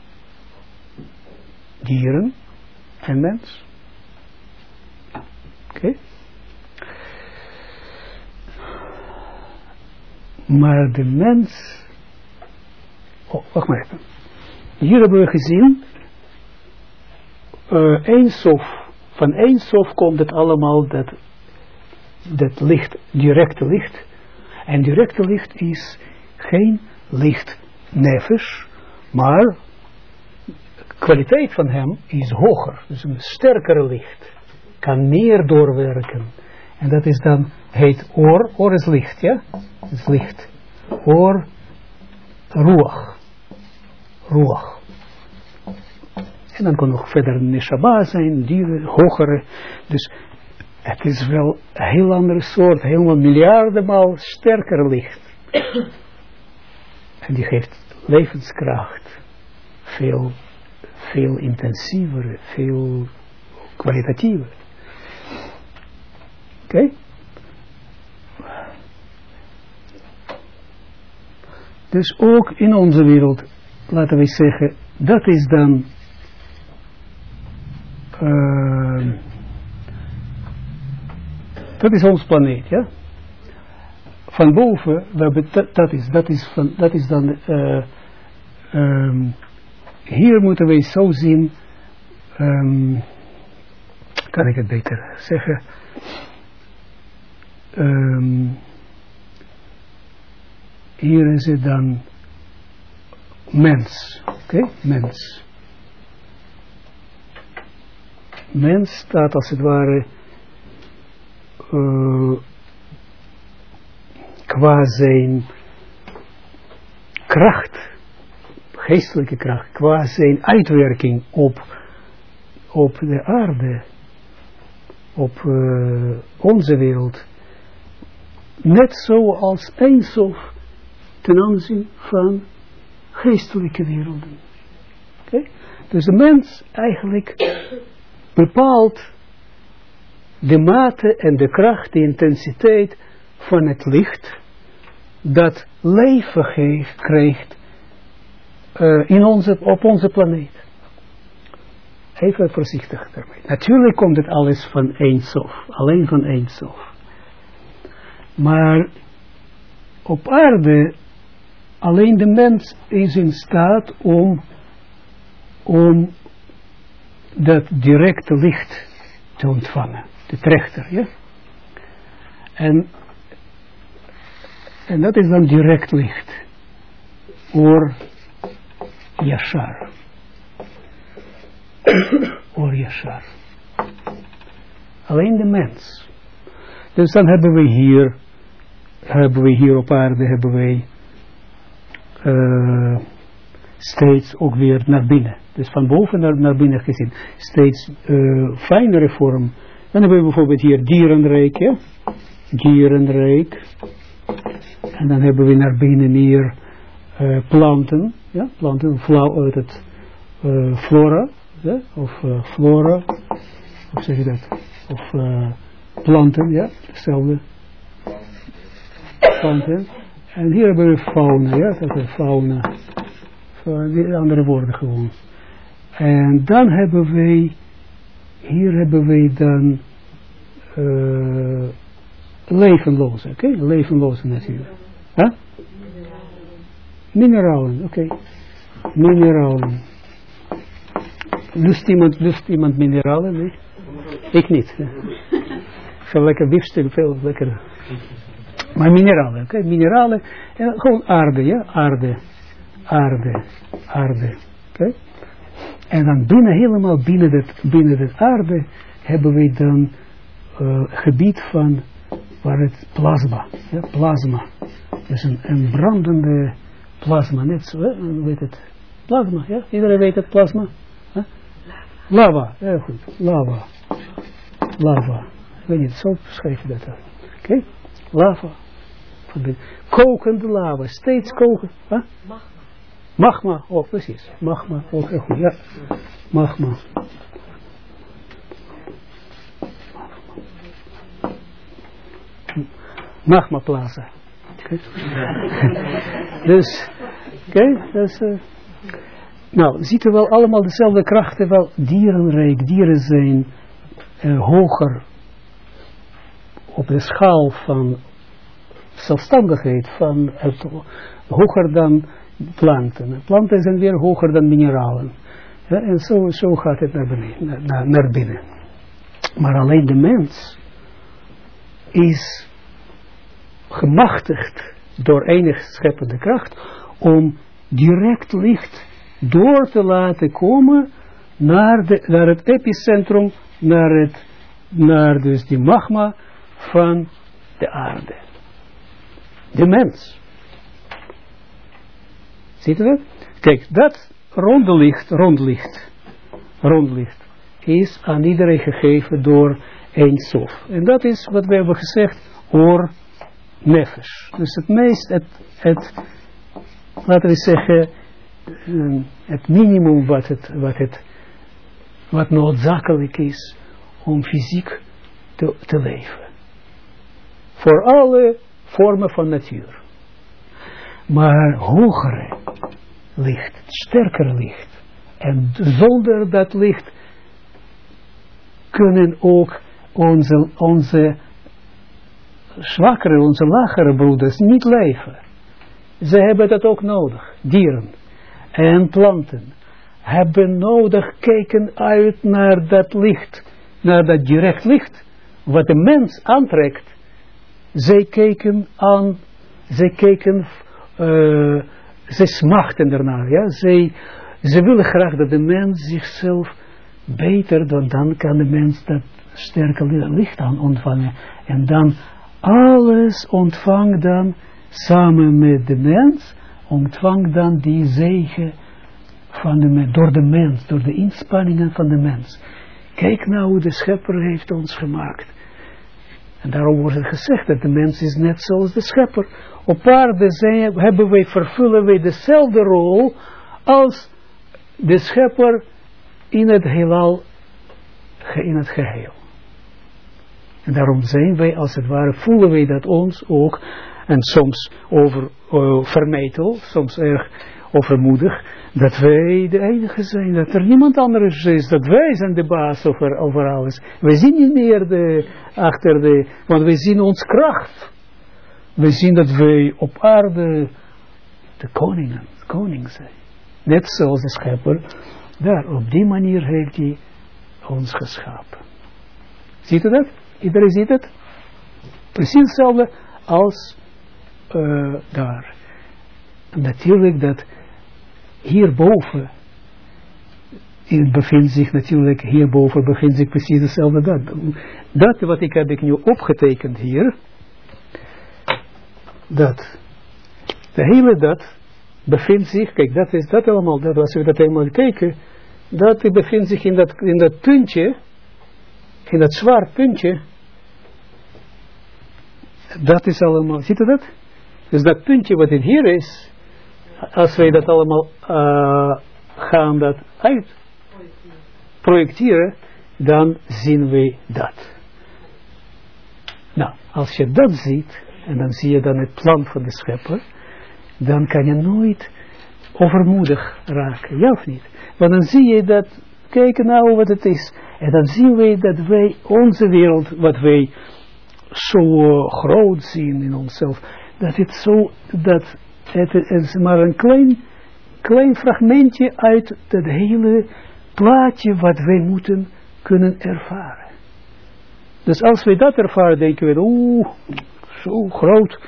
dieren en mens. Oké. Maar de mens, oh, wacht maar even. Hier hebben we gezien, uh, één sof, van één sof komt het allemaal dat dat licht, directe licht. En directe licht is geen licht nefesh, maar kwaliteit van hem is hoger. Dus een sterkere licht. Kan meer doorwerken. En dat is dan, heet oor, oor is licht, ja? Is licht. Oor, ruach. Ruach. En dan kan nog verder neshaba zijn, dieren, hogere. Dus het is wel een heel andere soort, helemaal miljardenmaal sterker licht. en die geeft levenskracht. Veel, veel intensiever, veel kwalitatiever. Oké? Dus ook in onze wereld, laten we zeggen, dat is dan uh, dat is ons planeet, ja. Van boven, dat, is, dat, is, van, dat is dan, uh, hier moeten we zo zien, um, kan ik het beter zeggen, um, hier is het dan mens, oké, mens. Mens staat als het ware uh, qua zijn kracht, geestelijke kracht, qua zijn uitwerking op, op de aarde, op uh, onze wereld, net zoals Eindsof ten aanzien van geestelijke werelden. Dus de mens eigenlijk bepaalt de mate en de kracht, de intensiteit van het licht dat leven geeft, krijgt uh, in onze, op onze planeet. Even voorzichtig daarmee. Natuurlijk komt het alles van Eindsof, alleen van Eindsof. Maar op aarde, alleen de mens is in staat om, om dat directe licht te ontvangen. De trechter, ja. En, en dat is dan direct licht. Or Yashar. Or Yashar. Alleen de mens. Dus dan hebben we hier, hebben we hier op aarde, hebben wij uh, steeds ook weer naar binnen. Dus van boven naar, naar binnen gezien. Steeds uh, fijnere vorm. Dan hebben we bijvoorbeeld hier dierenrijk. Ja? Dierenrijk. En dan hebben we naar binnen hier uh, planten. Ja? Planten flauw uit het uh, flora. Of uh, flora. Hoe zeg je dat? Of planten. Ja, hetzelfde. Planten. En hier hebben we fauna. Ja, dat is fauna. Andere woorden gewoon. En dan hebben wij, hier hebben wij dan levenloze, oké, okay? levenloze natuur. Mineralen, oké. Mineralen. Lust iemand, lust iemand mineralen? Nee? Ik niet. [laughs] Ga lekker biefstuk, veel lekker. Maar mineralen, oké, mineralen. En gewoon aarde, ja, aarde. Aarde, aarde, oké. En dan binnen, helemaal binnen het, binnen het aarde, hebben we dan uh, gebied van, waar het plasma, plasma. Dus een brandende plasma, net zo, hè, weet het, plasma, ja, iedereen weet het, plasma. Lava, heel goed, lava, lava, weet niet, zo schrijf je dat oké, okay? lava, kokende lava, steeds koken, huh? Magma, oh precies. Magma, ook heel goed. Ja, magma. Magma plaza. Dus, oké, dus, nou, ziet u wel allemaal dezelfde krachten, wel dierenrijk, dieren zijn uh, hoger op de schaal van zelfstandigheid, van, hoger dan planten. Planten zijn weer hoger dan mineralen. Ja, en zo, zo gaat het naar, naar, naar binnen. Maar alleen de mens is gemachtigd door enige scheppende kracht om direct licht door te laten komen naar, de, naar het epicentrum, naar, het, naar dus die magma, van de aarde. De mens. Ziet u dat? Kijk, dat ronde licht, rond licht, rond licht, is aan iedereen gegeven door één sof. En dat is wat we hebben gezegd, oor nefesh. Dus het meest, het, laten we zeggen, ehm, het minimum wat het, wat het, wat noodzakelijk is om fysiek te, te leven. Voor alle vormen van natuur. Maar hogere licht, sterker licht. En zonder dat licht kunnen ook onze, onze zwakkere, onze lagere broeders niet leven. Ze hebben dat ook nodig. Dieren en planten hebben nodig kijken uit naar dat licht, naar dat direct licht, wat de mens aantrekt. Zij kijken aan, zij kijken, uh, zij smachten ernaar, ja. Zij, zij willen graag dat de mens zichzelf beter, dan kan de mens dat sterke licht aan ontvangen. En dan alles ontvangt dan samen met de mens, ontvangt dan die zegen van de, door de mens, door de inspanningen van de mens. Kijk nou hoe de schepper heeft ons gemaakt. En daarom wordt het gezegd dat de mens is net zoals de schepper. Op aarde zijn, hebben wij, vervullen wij dezelfde rol als de schepper in het heelal, in het geheel. En daarom zijn wij, als het ware, voelen wij dat ons ook, en soms over uh, vermetel, soms erg overmoedig, dat wij de enige zijn, dat er niemand anders is, dat wij zijn de baas over, over alles. We zien niet meer de, achter de, want we zien ons kracht. We zien dat wij op aarde de koningen, koning zijn. Net zoals de schepper, daar, op die manier heeft hij ons geschapen. Ziet u dat? Iedereen ziet het? Precies hetzelfde als uh, daar. Natuurlijk dat hierboven bevindt zich natuurlijk, hierboven bevindt zich precies hetzelfde dat. Dat wat ik heb ik nu opgetekend hier, dat, de hele dat bevindt zich, kijk dat is dat allemaal, dat als we dat helemaal kijken, dat bevindt zich in dat, in dat puntje, in dat zwaar puntje, dat is allemaal, ziet u dat? Dus dat puntje wat in hier is, als wij dat allemaal uh, gaan dat uit projecteren, dan zien we dat. Nou, als je dat ziet, en dan zie je dan het plan van de schepper, dan kan je nooit overmoedig raken, ja of niet? Want dan zie je dat, kijk nou wat het is, en dan zien we dat wij onze wereld, wat wij zo groot zien in onszelf, dat het zo, dat het is maar een klein, klein fragmentje uit het hele plaatje wat wij moeten kunnen ervaren. Dus als wij dat ervaren, denken we, oeh, zo groot.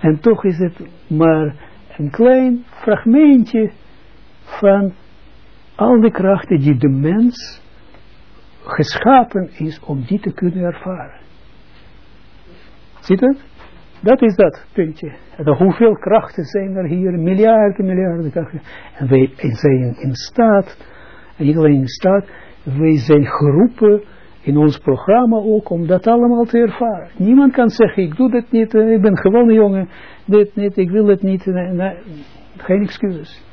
En toch is het maar een klein fragmentje van al die krachten die de mens geschapen is om die te kunnen ervaren. Ziet het? Dat is dat puntje. En hoeveel krachten zijn er hier? Miljarden, miljarden krachten. En wij zijn in staat, en niet alleen in staat, wij zijn geroepen in ons programma ook om dat allemaal te ervaren. Niemand kan zeggen, ik doe dat niet, eh, ik ben gewoon een jongen, dit niet, ik wil het niet. Nee, nee, geen excuses.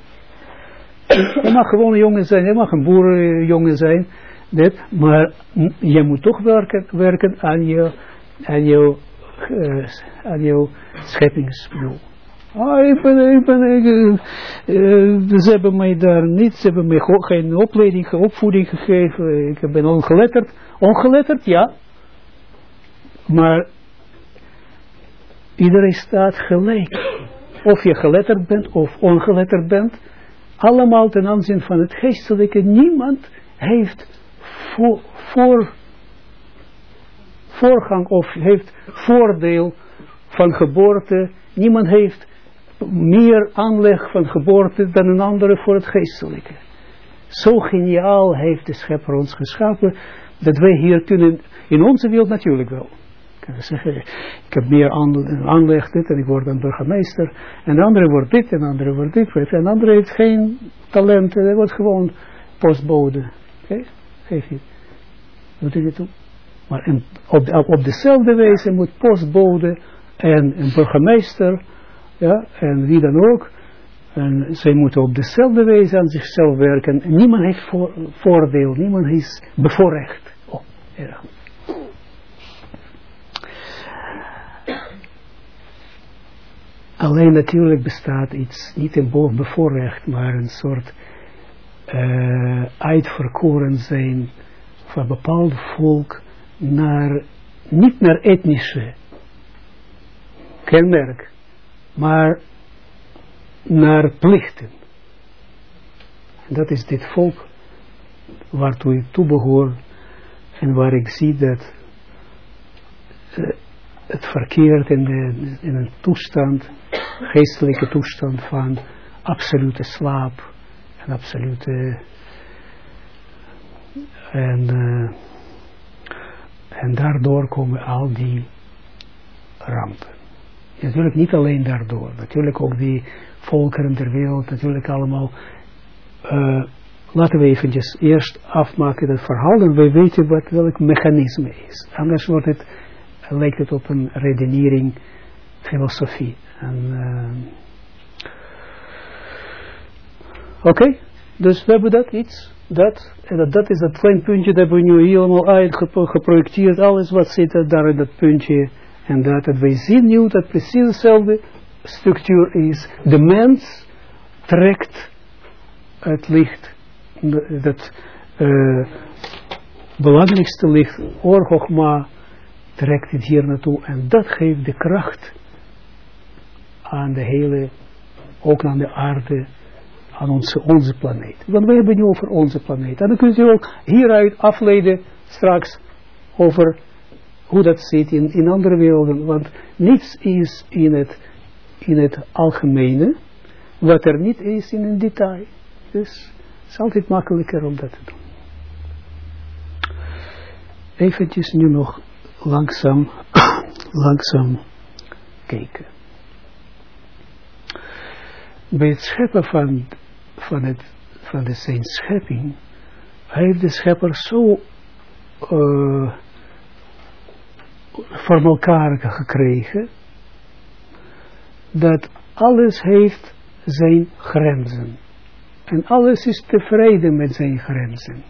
[coughs] Je mag gewoon een jongen zijn, je mag een boerenjongen zijn, dit, maar je moet toch werken, werken aan je, aan je uh, aan jouw scheppingsdoel. Ah, ik ben, ik ben, ik, uh, ze hebben mij daar niet, ze hebben mij geen opleiding, opvoeding gegeven, ik ben ongeletterd. Ongeletterd, ja. Maar iedereen staat gelijk. Of je geletterd bent of ongeletterd bent, allemaal ten aanzien van het geestelijke, niemand heeft voor, voor voorgang of heeft voordeel van geboorte. Niemand heeft meer aanleg van geboorte dan een andere voor het geestelijke. Zo geniaal heeft de schepper ons geschapen, dat wij hier kunnen, in onze wereld natuurlijk wel. kan zeggen, ik heb meer aanleg dit en ik word een burgemeester. En de andere wordt dit en de andere wordt dit. En de andere heeft geen talent, hij wordt gewoon postbode. Geef je. Doet? Maar op, op, dezelfde wijze moet postbode en een burgemeester, ja, en wie dan ook, en zij moeten op dezelfde wijze aan zichzelf werken. Niemand heeft voor, voordeel, niemand is bevoorrecht. Oh, goed. Alleen natuurlijk bestaat iets, niet een bevoorrecht, maar een soort uh, uitverkoren zijn van een bepaald volk naar, niet naar etnische kenmerk, maar naar plichten. En dat is dit volk waartoe ik toebehoor en waar ik zie dat uh, het verkeert in, de, in een toestand, geestelijke toestand van absolute slaap en absolute en, uh, en daardoor komen al die rampen. Natuurlijk niet alleen daardoor, natuurlijk ook die volkeren ter wereld, natuurlijk allemaal. Uh, laten we eventjes eerst afmaken dat verhaal en we weten wat welk mechanisme is. Anders wordt het, lijkt het op een redenering, filosofie. En, Oké, dus we hebben dat iets, dat, en dat, dat is dat klein puntje dat we nu helemaal uitgeprojecteerd, alles wat zit daar in dat puntje, en dat, dat wij zien nu dat precies dezelfde structuur is. De mens trekt het licht, dat uh, belangrijkste licht, Orgochma, trekt het hier naartoe. En dat geeft de kracht aan de hele, ook aan de aarde, aan onze, onze planeet. Want we hebben nu over onze planeet. En dan kunt u ook hieruit afleiden straks over hoe dat zit in, in andere werelden. Want niets is in het, in het algemene wat er niet is in een detail. Dus het is altijd makkelijker om dat te doen. Eventjes nu nog langzaam, [coughs] langzaam kijken. Bij het scheppen van, van, het, van de zijn schepping, heeft de schepper zo uh, voor elkaar gekregen, dat alles heeft zijn grenzen. En alles is tevreden met zijn grenzen.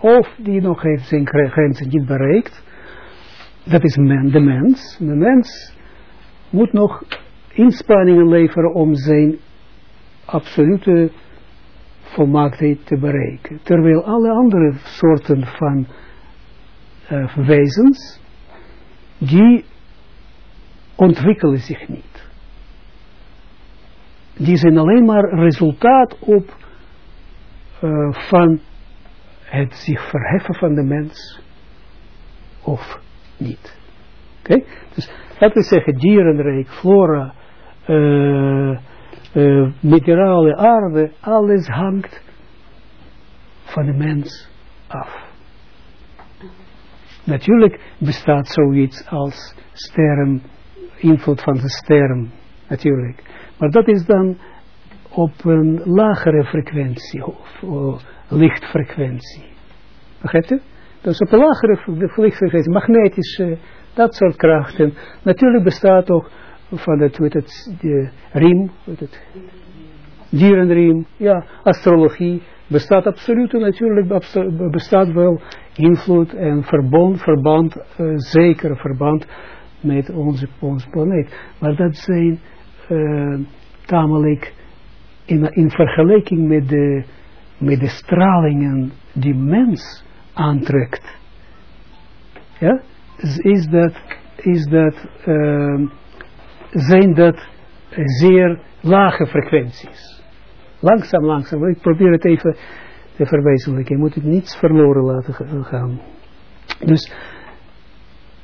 Of die nog heeft zijn grenzen niet bereikt, dat is de mens. De mens moet nog inspanningen leveren om zijn absolute volmaaktheid te bereiken. Terwijl alle andere soorten van uh, wezens die ontwikkelen zich niet. Die zijn alleen maar resultaat op uh, van het zich verheffen van de mens of niet. Oké? Okay? Dus laten we zeggen dierenrijk, flora, uh, uh, aarde, alles hangt van de mens af. Natuurlijk bestaat zoiets als sterren, invloed van de sterren, natuurlijk. Maar dat is dan op een lagere frequentie, of, of lichtfrequentie. Begrijpt u? Dus op een lagere lichtfrequentie, magnetische, dat soort krachten. Natuurlijk bestaat ook van het, weet het, de riem, weet het, dierenriem, ja, astrologie, bestaat absoluut natuurlijk, bestaat wel invloed en verbond, verband, uh, zeker verband met onze, onze planeet. Maar dat zijn uh, tamelijk in, in vergelijking met de, met de stralingen die mens aantrekt. Ja, is dat, is dat, uh, zijn dat zeer lage frequenties. Langzaam, langzaam. Ik probeer het even te verwezenlijken. Je moet het niets verloren laten gaan. Dus,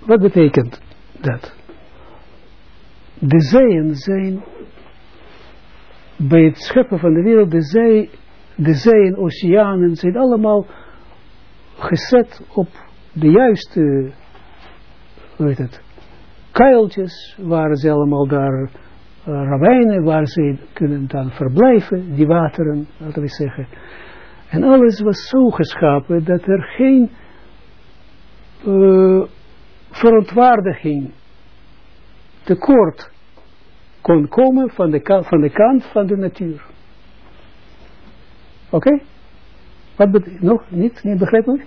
wat betekent dat? De zeeën zijn, bij het scheppen van de wereld, de, zee, de zeeën, oceanen, zijn allemaal gezet op de juiste hoe heet het, kuiltjes, waren ze allemaal daar, uh, ravijnen, waar ze kunnen dan verblijven, die wateren, laten we zeggen. En alles was zo geschapen dat er geen uh, verontwaardiging tekort kon komen van de, van de kant van de natuur. Oké? Wat nog? Niet, niet begrijpelijk?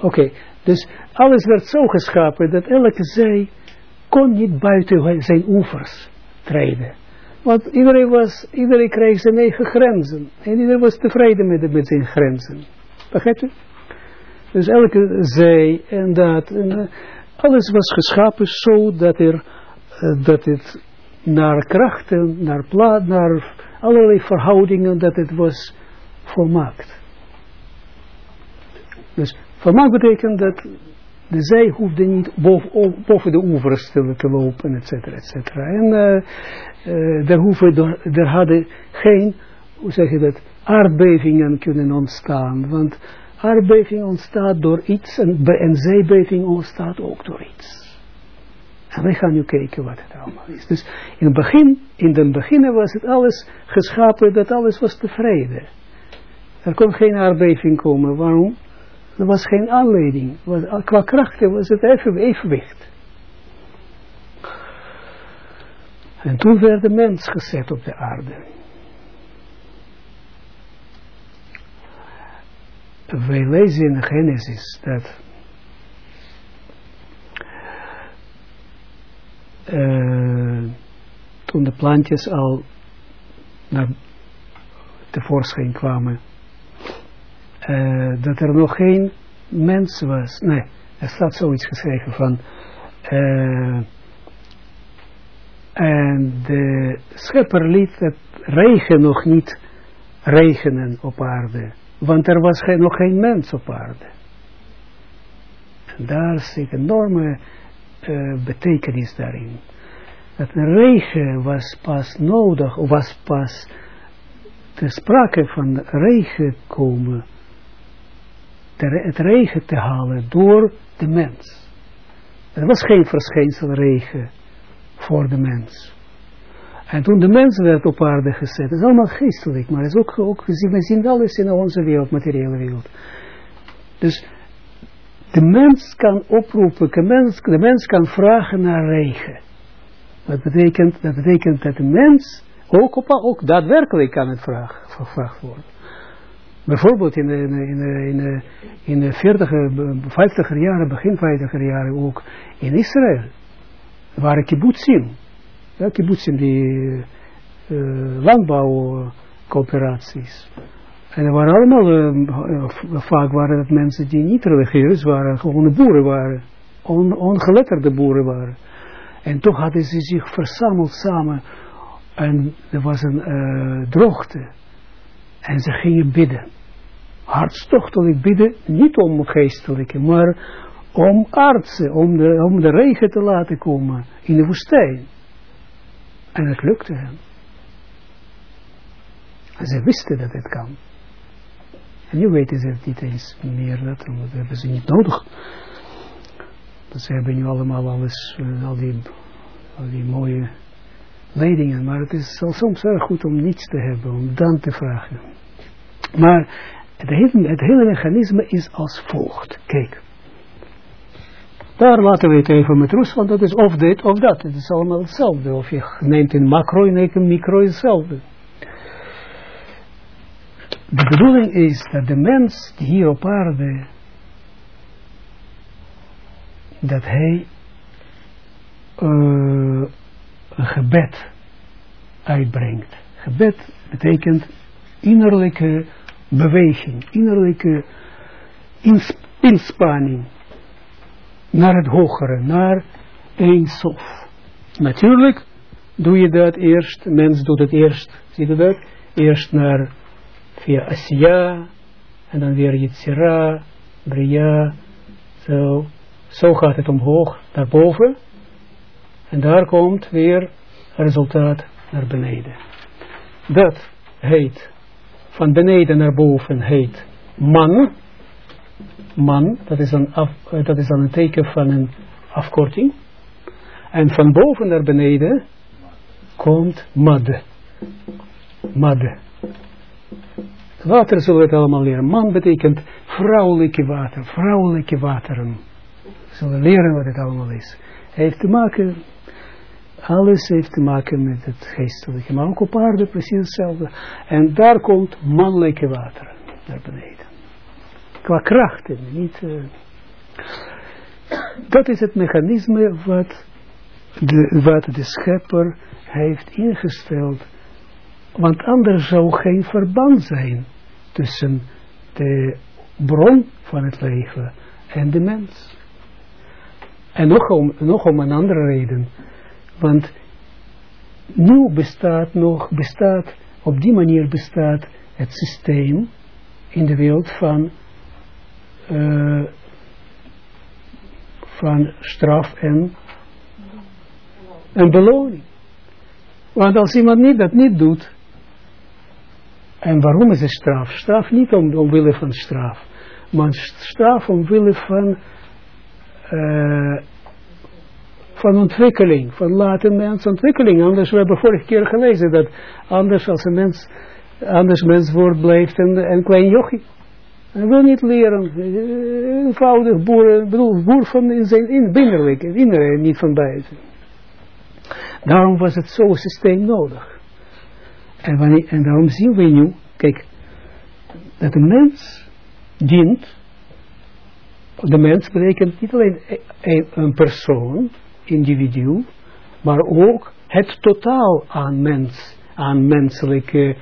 Oké, dus alles werd zo geschapen dat elke zee kon niet buiten zijn oevers treden. Want iedereen, was, iedereen kreeg zijn eigen grenzen. En iedereen was tevreden met, met zijn grenzen. Begrijpt u? Dus elke zee en dat. En, uh, alles was geschapen zo dat, er, uh, dat het naar krachten, naar plaat, naar allerlei verhoudingen, dat het was volmaakt. Dus volmaakt betekent dat de zee hoefde niet boven, boven de oevers te, te lopen, et cetera, et cetera. En uh, hadden geen, hoe zeg je dat, aardbevingen kunnen ontstaan. Want aardbeving ontstaat door iets en, en zeebeving ontstaat ook door iets. En wij gaan nu kijken wat het allemaal is. Dus in het begin, in het begin was het alles geschapen, dat alles was tevreden. Er kon geen aardbeving komen. Waarom? Er was geen aanleiding. Qua krachten was het even evenwicht. En toen werd de mens gezet op de aarde. Wij lezen in Genesis dat uh, toen de plantjes al tevoorschijn kwamen, uh, dat er nog geen mens was. Nee, er staat zoiets geschreven van. Uh, en de schepper liet het regen nog niet regenen op aarde. Want er was geen, nog geen mens op aarde. Daar zit enorme uh, betekenis daarin. Dat een regen was pas nodig, was pas te sprake van regen komen, het regen te halen door de mens. Er was geen verschijnsel regen voor de mens. En toen de mens werd op aarde gezet, dat is allemaal geestelijk, maar is ook, ook we zien alles in onze wereld, materiële wereld. Dus de mens kan oproepen, de mens, de mens kan vragen naar regen. Dat betekent, dat betekent dat de mens ook, op, ook daadwerkelijk kan het vragen, gevraagd worden. Bijvoorbeeld in de, in de, in de, in de 40, 50 jaren, begin 50 jaren ook in Israël, waren kibbutzim. Ja, kibbutzim die uh, landbouwcoöperaties. En er waren allemaal, uh, vaak waren het mensen die niet religieus waren, gewoon de boeren waren. On, ongeletterde boeren waren. En toch hadden ze zich verzameld samen. En er was een droogte. En ze gingen bidden. Hartstochtelijk bidden, niet om geestelijke, maar om aardse, om de, om de regen te laten komen in de woestijn. En het lukte hen. En ze wisten dat het kan. En nu weten ze het niet eens meer, dat, dat hebben ze niet nodig. Dus ze hebben nu allemaal alles, uh, al, die, al die mooie leidingen, maar het is soms erg goed om niets te hebben, om dan te vragen. Maar het hele, hele mechanisme is als volgt. Kijk. Daar laten we het even met rust, want dat is of dit of dat. Het is allemaal hetzelfde. Of je neemt een macro en een micro is hetzelfde de bedoeling is dat de mens hier op aarde, dat hij uh, gebed uitbrengt. Gebed betekent innerlijke beweging, innerlijke inspanning naar het hogere, naar sof. Natuurlijk doe je dat eerst, mens doet het eerst, zie je dat? Eerst naar via Asya, en dan weer Yitzira, Bria, zo. Zo gaat het omhoog naar boven. En daar komt weer resultaat naar beneden. Dat heet, van beneden naar boven heet man. Man, dat is, een af, dat is een teken van een afkorting. En van boven naar beneden komt mad. Mad. Water zullen we het allemaal leren. Man betekent vrouwelijke water, vrouwelijke wateren. We zullen leren wat het allemaal is. Heeft te maken, alles heeft te maken met het geestelijke. Maar ook op aarde precies hetzelfde. En daar komt mannelijke water naar beneden. Qua krachten, niet... Uh, dat is het mechanisme wat de, wat de schepper heeft ingesteld. Want anders zou geen verband zijn tussen de bron van het leven en de mens. En nog om, nog om een andere reden. Want nu bestaat nog, bestaat, op die manier bestaat het systeem in de wereld van, uh, van straf en, en beloning. Want als iemand niet, dat niet doet, en waarom is het straf? Straf niet om, omwille van straf, maar straf omwille van, uh, van ontwikkeling, van laten mensen ontwikkeling. Anders, we vorige keer gelezen dat anders als een mens, anders mens wordt, blijft een, een klein jochie. Hij wil niet leren, eenvoudig boer, bedoel, boer van in zijn in, niet van buiten. Daarom was het zo'n systeem nodig. En, wanneer, en daarom zien we nu, kijk, dat de mens dient, de mens betekent niet alleen een, een persoon, individu, maar ook het totaal aan mens, aan menselijke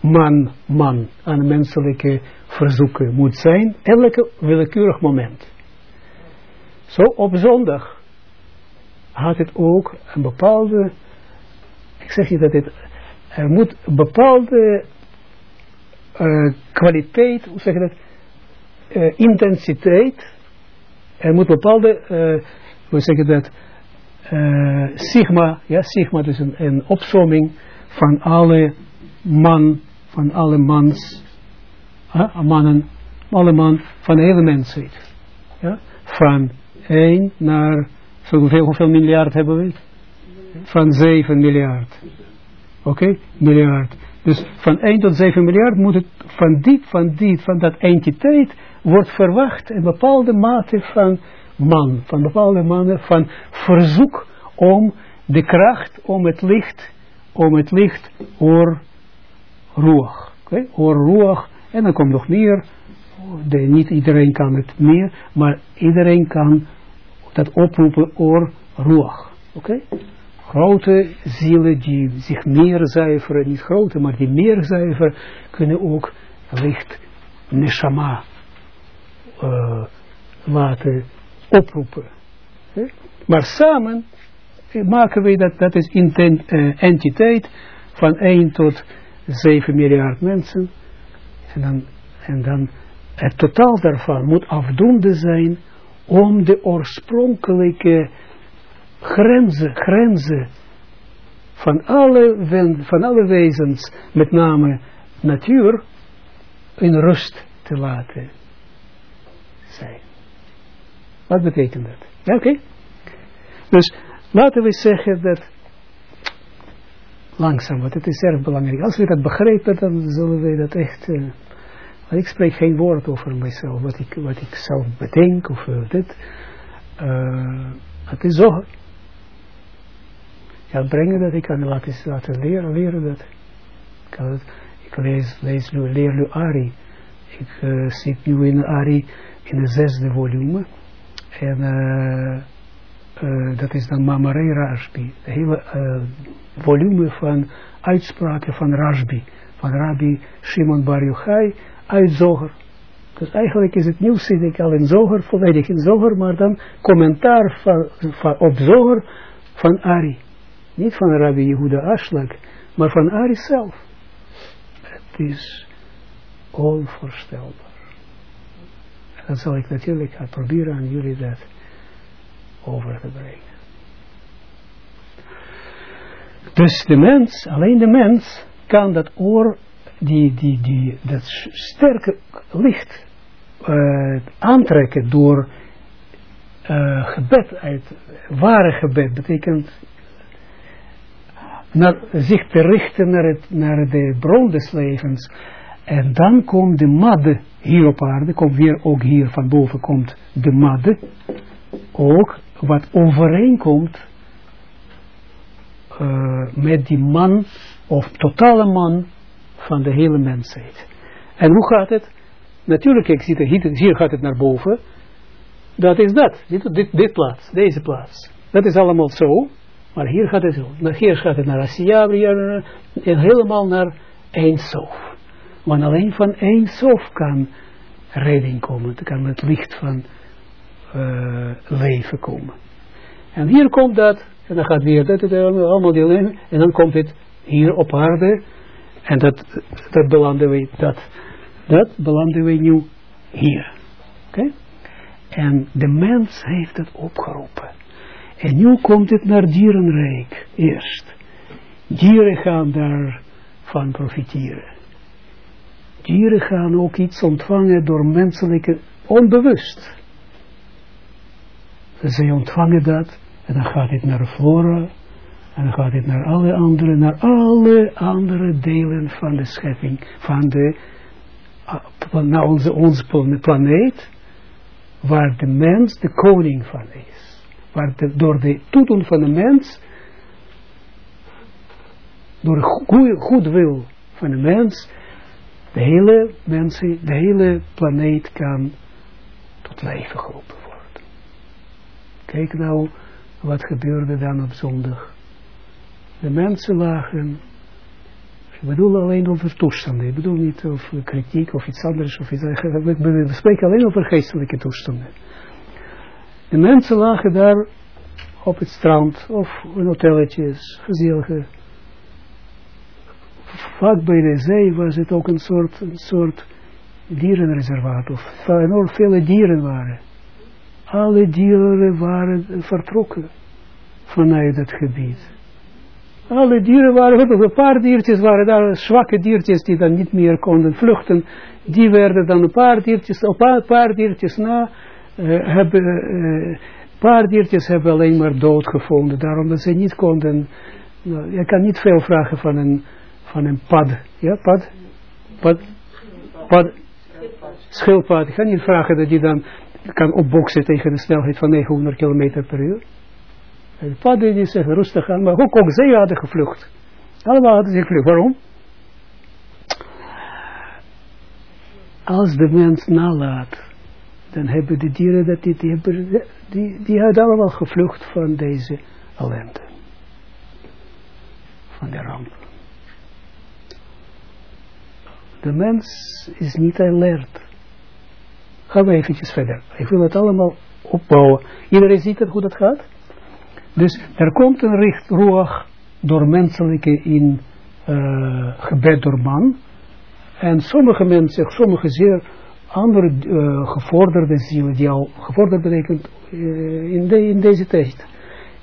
man, man, aan menselijke verzoeken moet zijn, elke willekeurig moment. Zo op zondag had het ook een bepaalde, ik zeg niet dat het er moet een bepaalde uh, kwaliteit, hoe zeg je dat, uh, intensiteit, er moet bepaalde, uh, hoe zeg je dat, sigma, ja, sigma, dus een, een opzomming van alle man, van alle mans, mannen, alle man, van de hele mensheid. Ja? Van 1 naar, hoeveel, miljard hebben we? Van 7 miljard. Oké, miljard. Dus van 1 tot 7 miljard moet het van die, van die, van dat entiteit wordt verwacht een bepaalde mate van man, van bepaalde mate van verzoek om de kracht, om het licht, om het licht oor roeg. Oké, oor roeg. En dan komt nog meer, niet iedereen kan het meer, maar iedereen kan dat oproepen oor roeg. Oké grote zielen die zich meer zuiveren, niet grote, maar die meer zuiveren, kunnen ook licht neshama uh, laten oproepen. Maar samen maken we dat, dat is intent, uh, entiteit van 1 tot 7 miljard mensen. En dan, en dan het totaal daarvan moet afdoende zijn om de oorspronkelijke grenzen, grenzen van alle, van alle wezens, met name natuur, in rust te laten zijn. Wat betekent dat? Ja, oké. Dus laten we zeggen dat langzaam, want het is erg belangrijk. Als we dat begrijpen, dan zullen we dat echt... Uh, ik spreek geen woord over mezelf, wat ik, wat ik zelf bedenk of uh, dit. Uh, het is zo ja, brengen dat, ik kan laten, laten leren, leren dat. Ik, ik lees, lees nu, leer nu Ari. Ik zit nu in Ari in de zesde volume. En uh, uh, dat is dan Mamare Rashbi. De hele volume van uitspraken van Rashbi. Van Rabbi Shimon Bar Yochai uit Zoger. Dus eigenlijk is het nieuws zit ik al in Zoger, volledig in Zoger, maar dan commentaar van, van, op Zoger van Ari. Niet van Rabbi Yehuda Ashlag, maar van Ari zelf. Het is onvoorstelbaar. Dat zal ik natuurlijk proberen aan jullie dat over te brengen. Dus de mens, alleen de mens, kan dat oor, die, die, die, dat sterke licht uh, aantrekken door uh, gebed, uit ware gebed, betekent naar, zich te richten naar, het, naar de bron des levens. En dan komt de madde hier op aarde, komt weer ook hier van boven komt de madde, ook wat overeenkomt uh, met die man, of totale man van de hele mensheid. En hoe gaat het? Natuurlijk, ik zie het, hier gaat het naar boven. Dat is dat, dit, dit, dit plaats, deze plaats. Dat is allemaal zo. Maar hier gaat het zo. Hier gaat het naar Asia, en helemaal naar Eindsof. Want alleen van Eindsof kan redding komen. kan het licht van uh, leven komen. En hier komt dat, en dan gaat weer dat, allemaal deel in, en dan komt het hier op aarde, en dat, dat belanden we, dat, dat belanden we nu hier. Oké? En de mens heeft het opgeroepen. En nu komt het naar dierenrijk eerst. Dieren gaan daarvan profiteren. Dieren gaan ook iets ontvangen door menselijke, onbewust. Zij ontvangen dat en dan gaat het naar flora en dan gaat het naar alle andere, naar alle andere delen van de schepping, van de, van nou onze, onze planeet, waar de mens de koning van is waar door de toedoen van de mens, door de goede wil van de mens, de hele mensen, de hele planeet kan tot leven geroepen worden. Kijk nou wat gebeurde dan op zondag. De mensen lagen, ik bedoel alleen over toestanden, ik bedoel niet over kritiek of iets anders, of iets, we spreken alleen over geestelijke toestanden. De mensen lagen daar op het strand of in hotelletjes, gezellige. Vaak bij de zee was het ook een soort, soort dierenreservaat of enorm vele dieren waren. Alle dieren waren vertrokken vanuit het gebied. Alle dieren waren, een paar diertjes waren daar, zwakke diertjes die dan niet meer konden vluchten. Die werden dan een paar diertjes, een paar diertjes na uh, hebben, uh, paar diertjes hebben alleen maar dood gevonden, daarom dat ze niet konden, nou, je kan niet veel vragen van een, van een pad, ja, pad, pad, pad, schildpad, je kan niet vragen dat die dan kan opboksen tegen de snelheid van 900 km per uur. En padden die zeggen rustig aan, maar ook, ook zij hadden gevlucht. Allemaal hadden ze gevlucht. Waarom? Als de mens nalaat dan hebben de dieren dat die, die, hebben, die, die hadden allemaal gevlucht van deze ellende. Van de ramp. De mens is niet alert. Gaan we eventjes verder. Ik wil het allemaal opbouwen. Iedereen ziet het hoe dat gaat? Dus er komt een richt door menselijke in uh, gebed door man. En sommige mensen, sommige zeer andere uh, gevorderde zielen, die al gevorderd betekent uh, in, in deze tijd,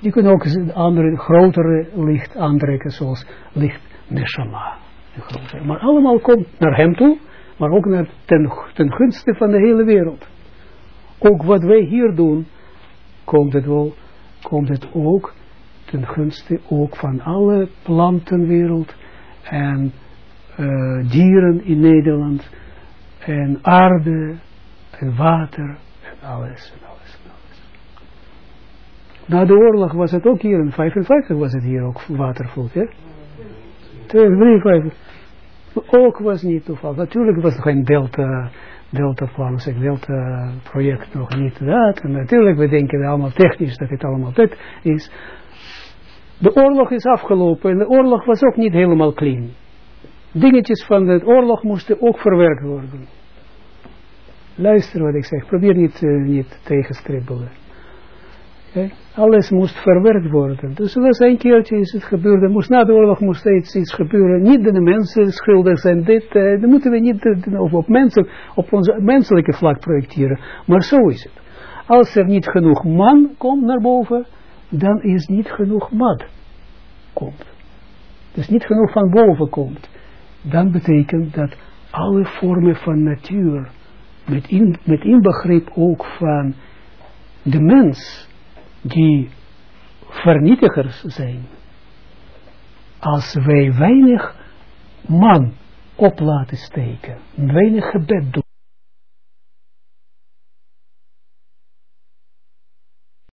die kunnen ook andere, grotere licht aantrekken, zoals licht neshama. Maar allemaal komt naar hem toe, maar ook naar ten, ten gunste van de hele wereld. Ook wat wij hier doen, komt het wel, komt het ook ten gunste ook van alle plantenwereld en uh, dieren in Nederland en aarde en water en alles en alles en alles. Na de oorlog was het ook hier, in 55 was het hier ook watervloed, hè? 53. Ook was niet toeval. Natuurlijk was er geen delta, delta plan, zeg delta project nog niet dat. En natuurlijk, we denken allemaal technisch dat het allemaal dit is. De oorlog is afgelopen en de oorlog was ook niet helemaal clean dingetjes van de oorlog moesten ook verwerkt worden. Luister wat ik zeg, probeer niet, uh, niet tegenstribbelen. Okay? Alles moest verwerkt worden. Dus er was een keertje is het gebeurd, moest, na de oorlog moest iets, iets gebeuren. Niet de mensen schuldig zijn, dit, uh, dat moeten we niet uh, op, op, mensen, op onze menselijke vlak projecteren. Maar zo is het. Als er niet genoeg man komt naar boven, dan is niet genoeg mad komt. Dus niet genoeg van boven komt dan betekent dat alle vormen van natuur, met, in, met inbegrip ook van de mens die vernietigers zijn, als wij weinig man op laten steken, weinig gebed doen,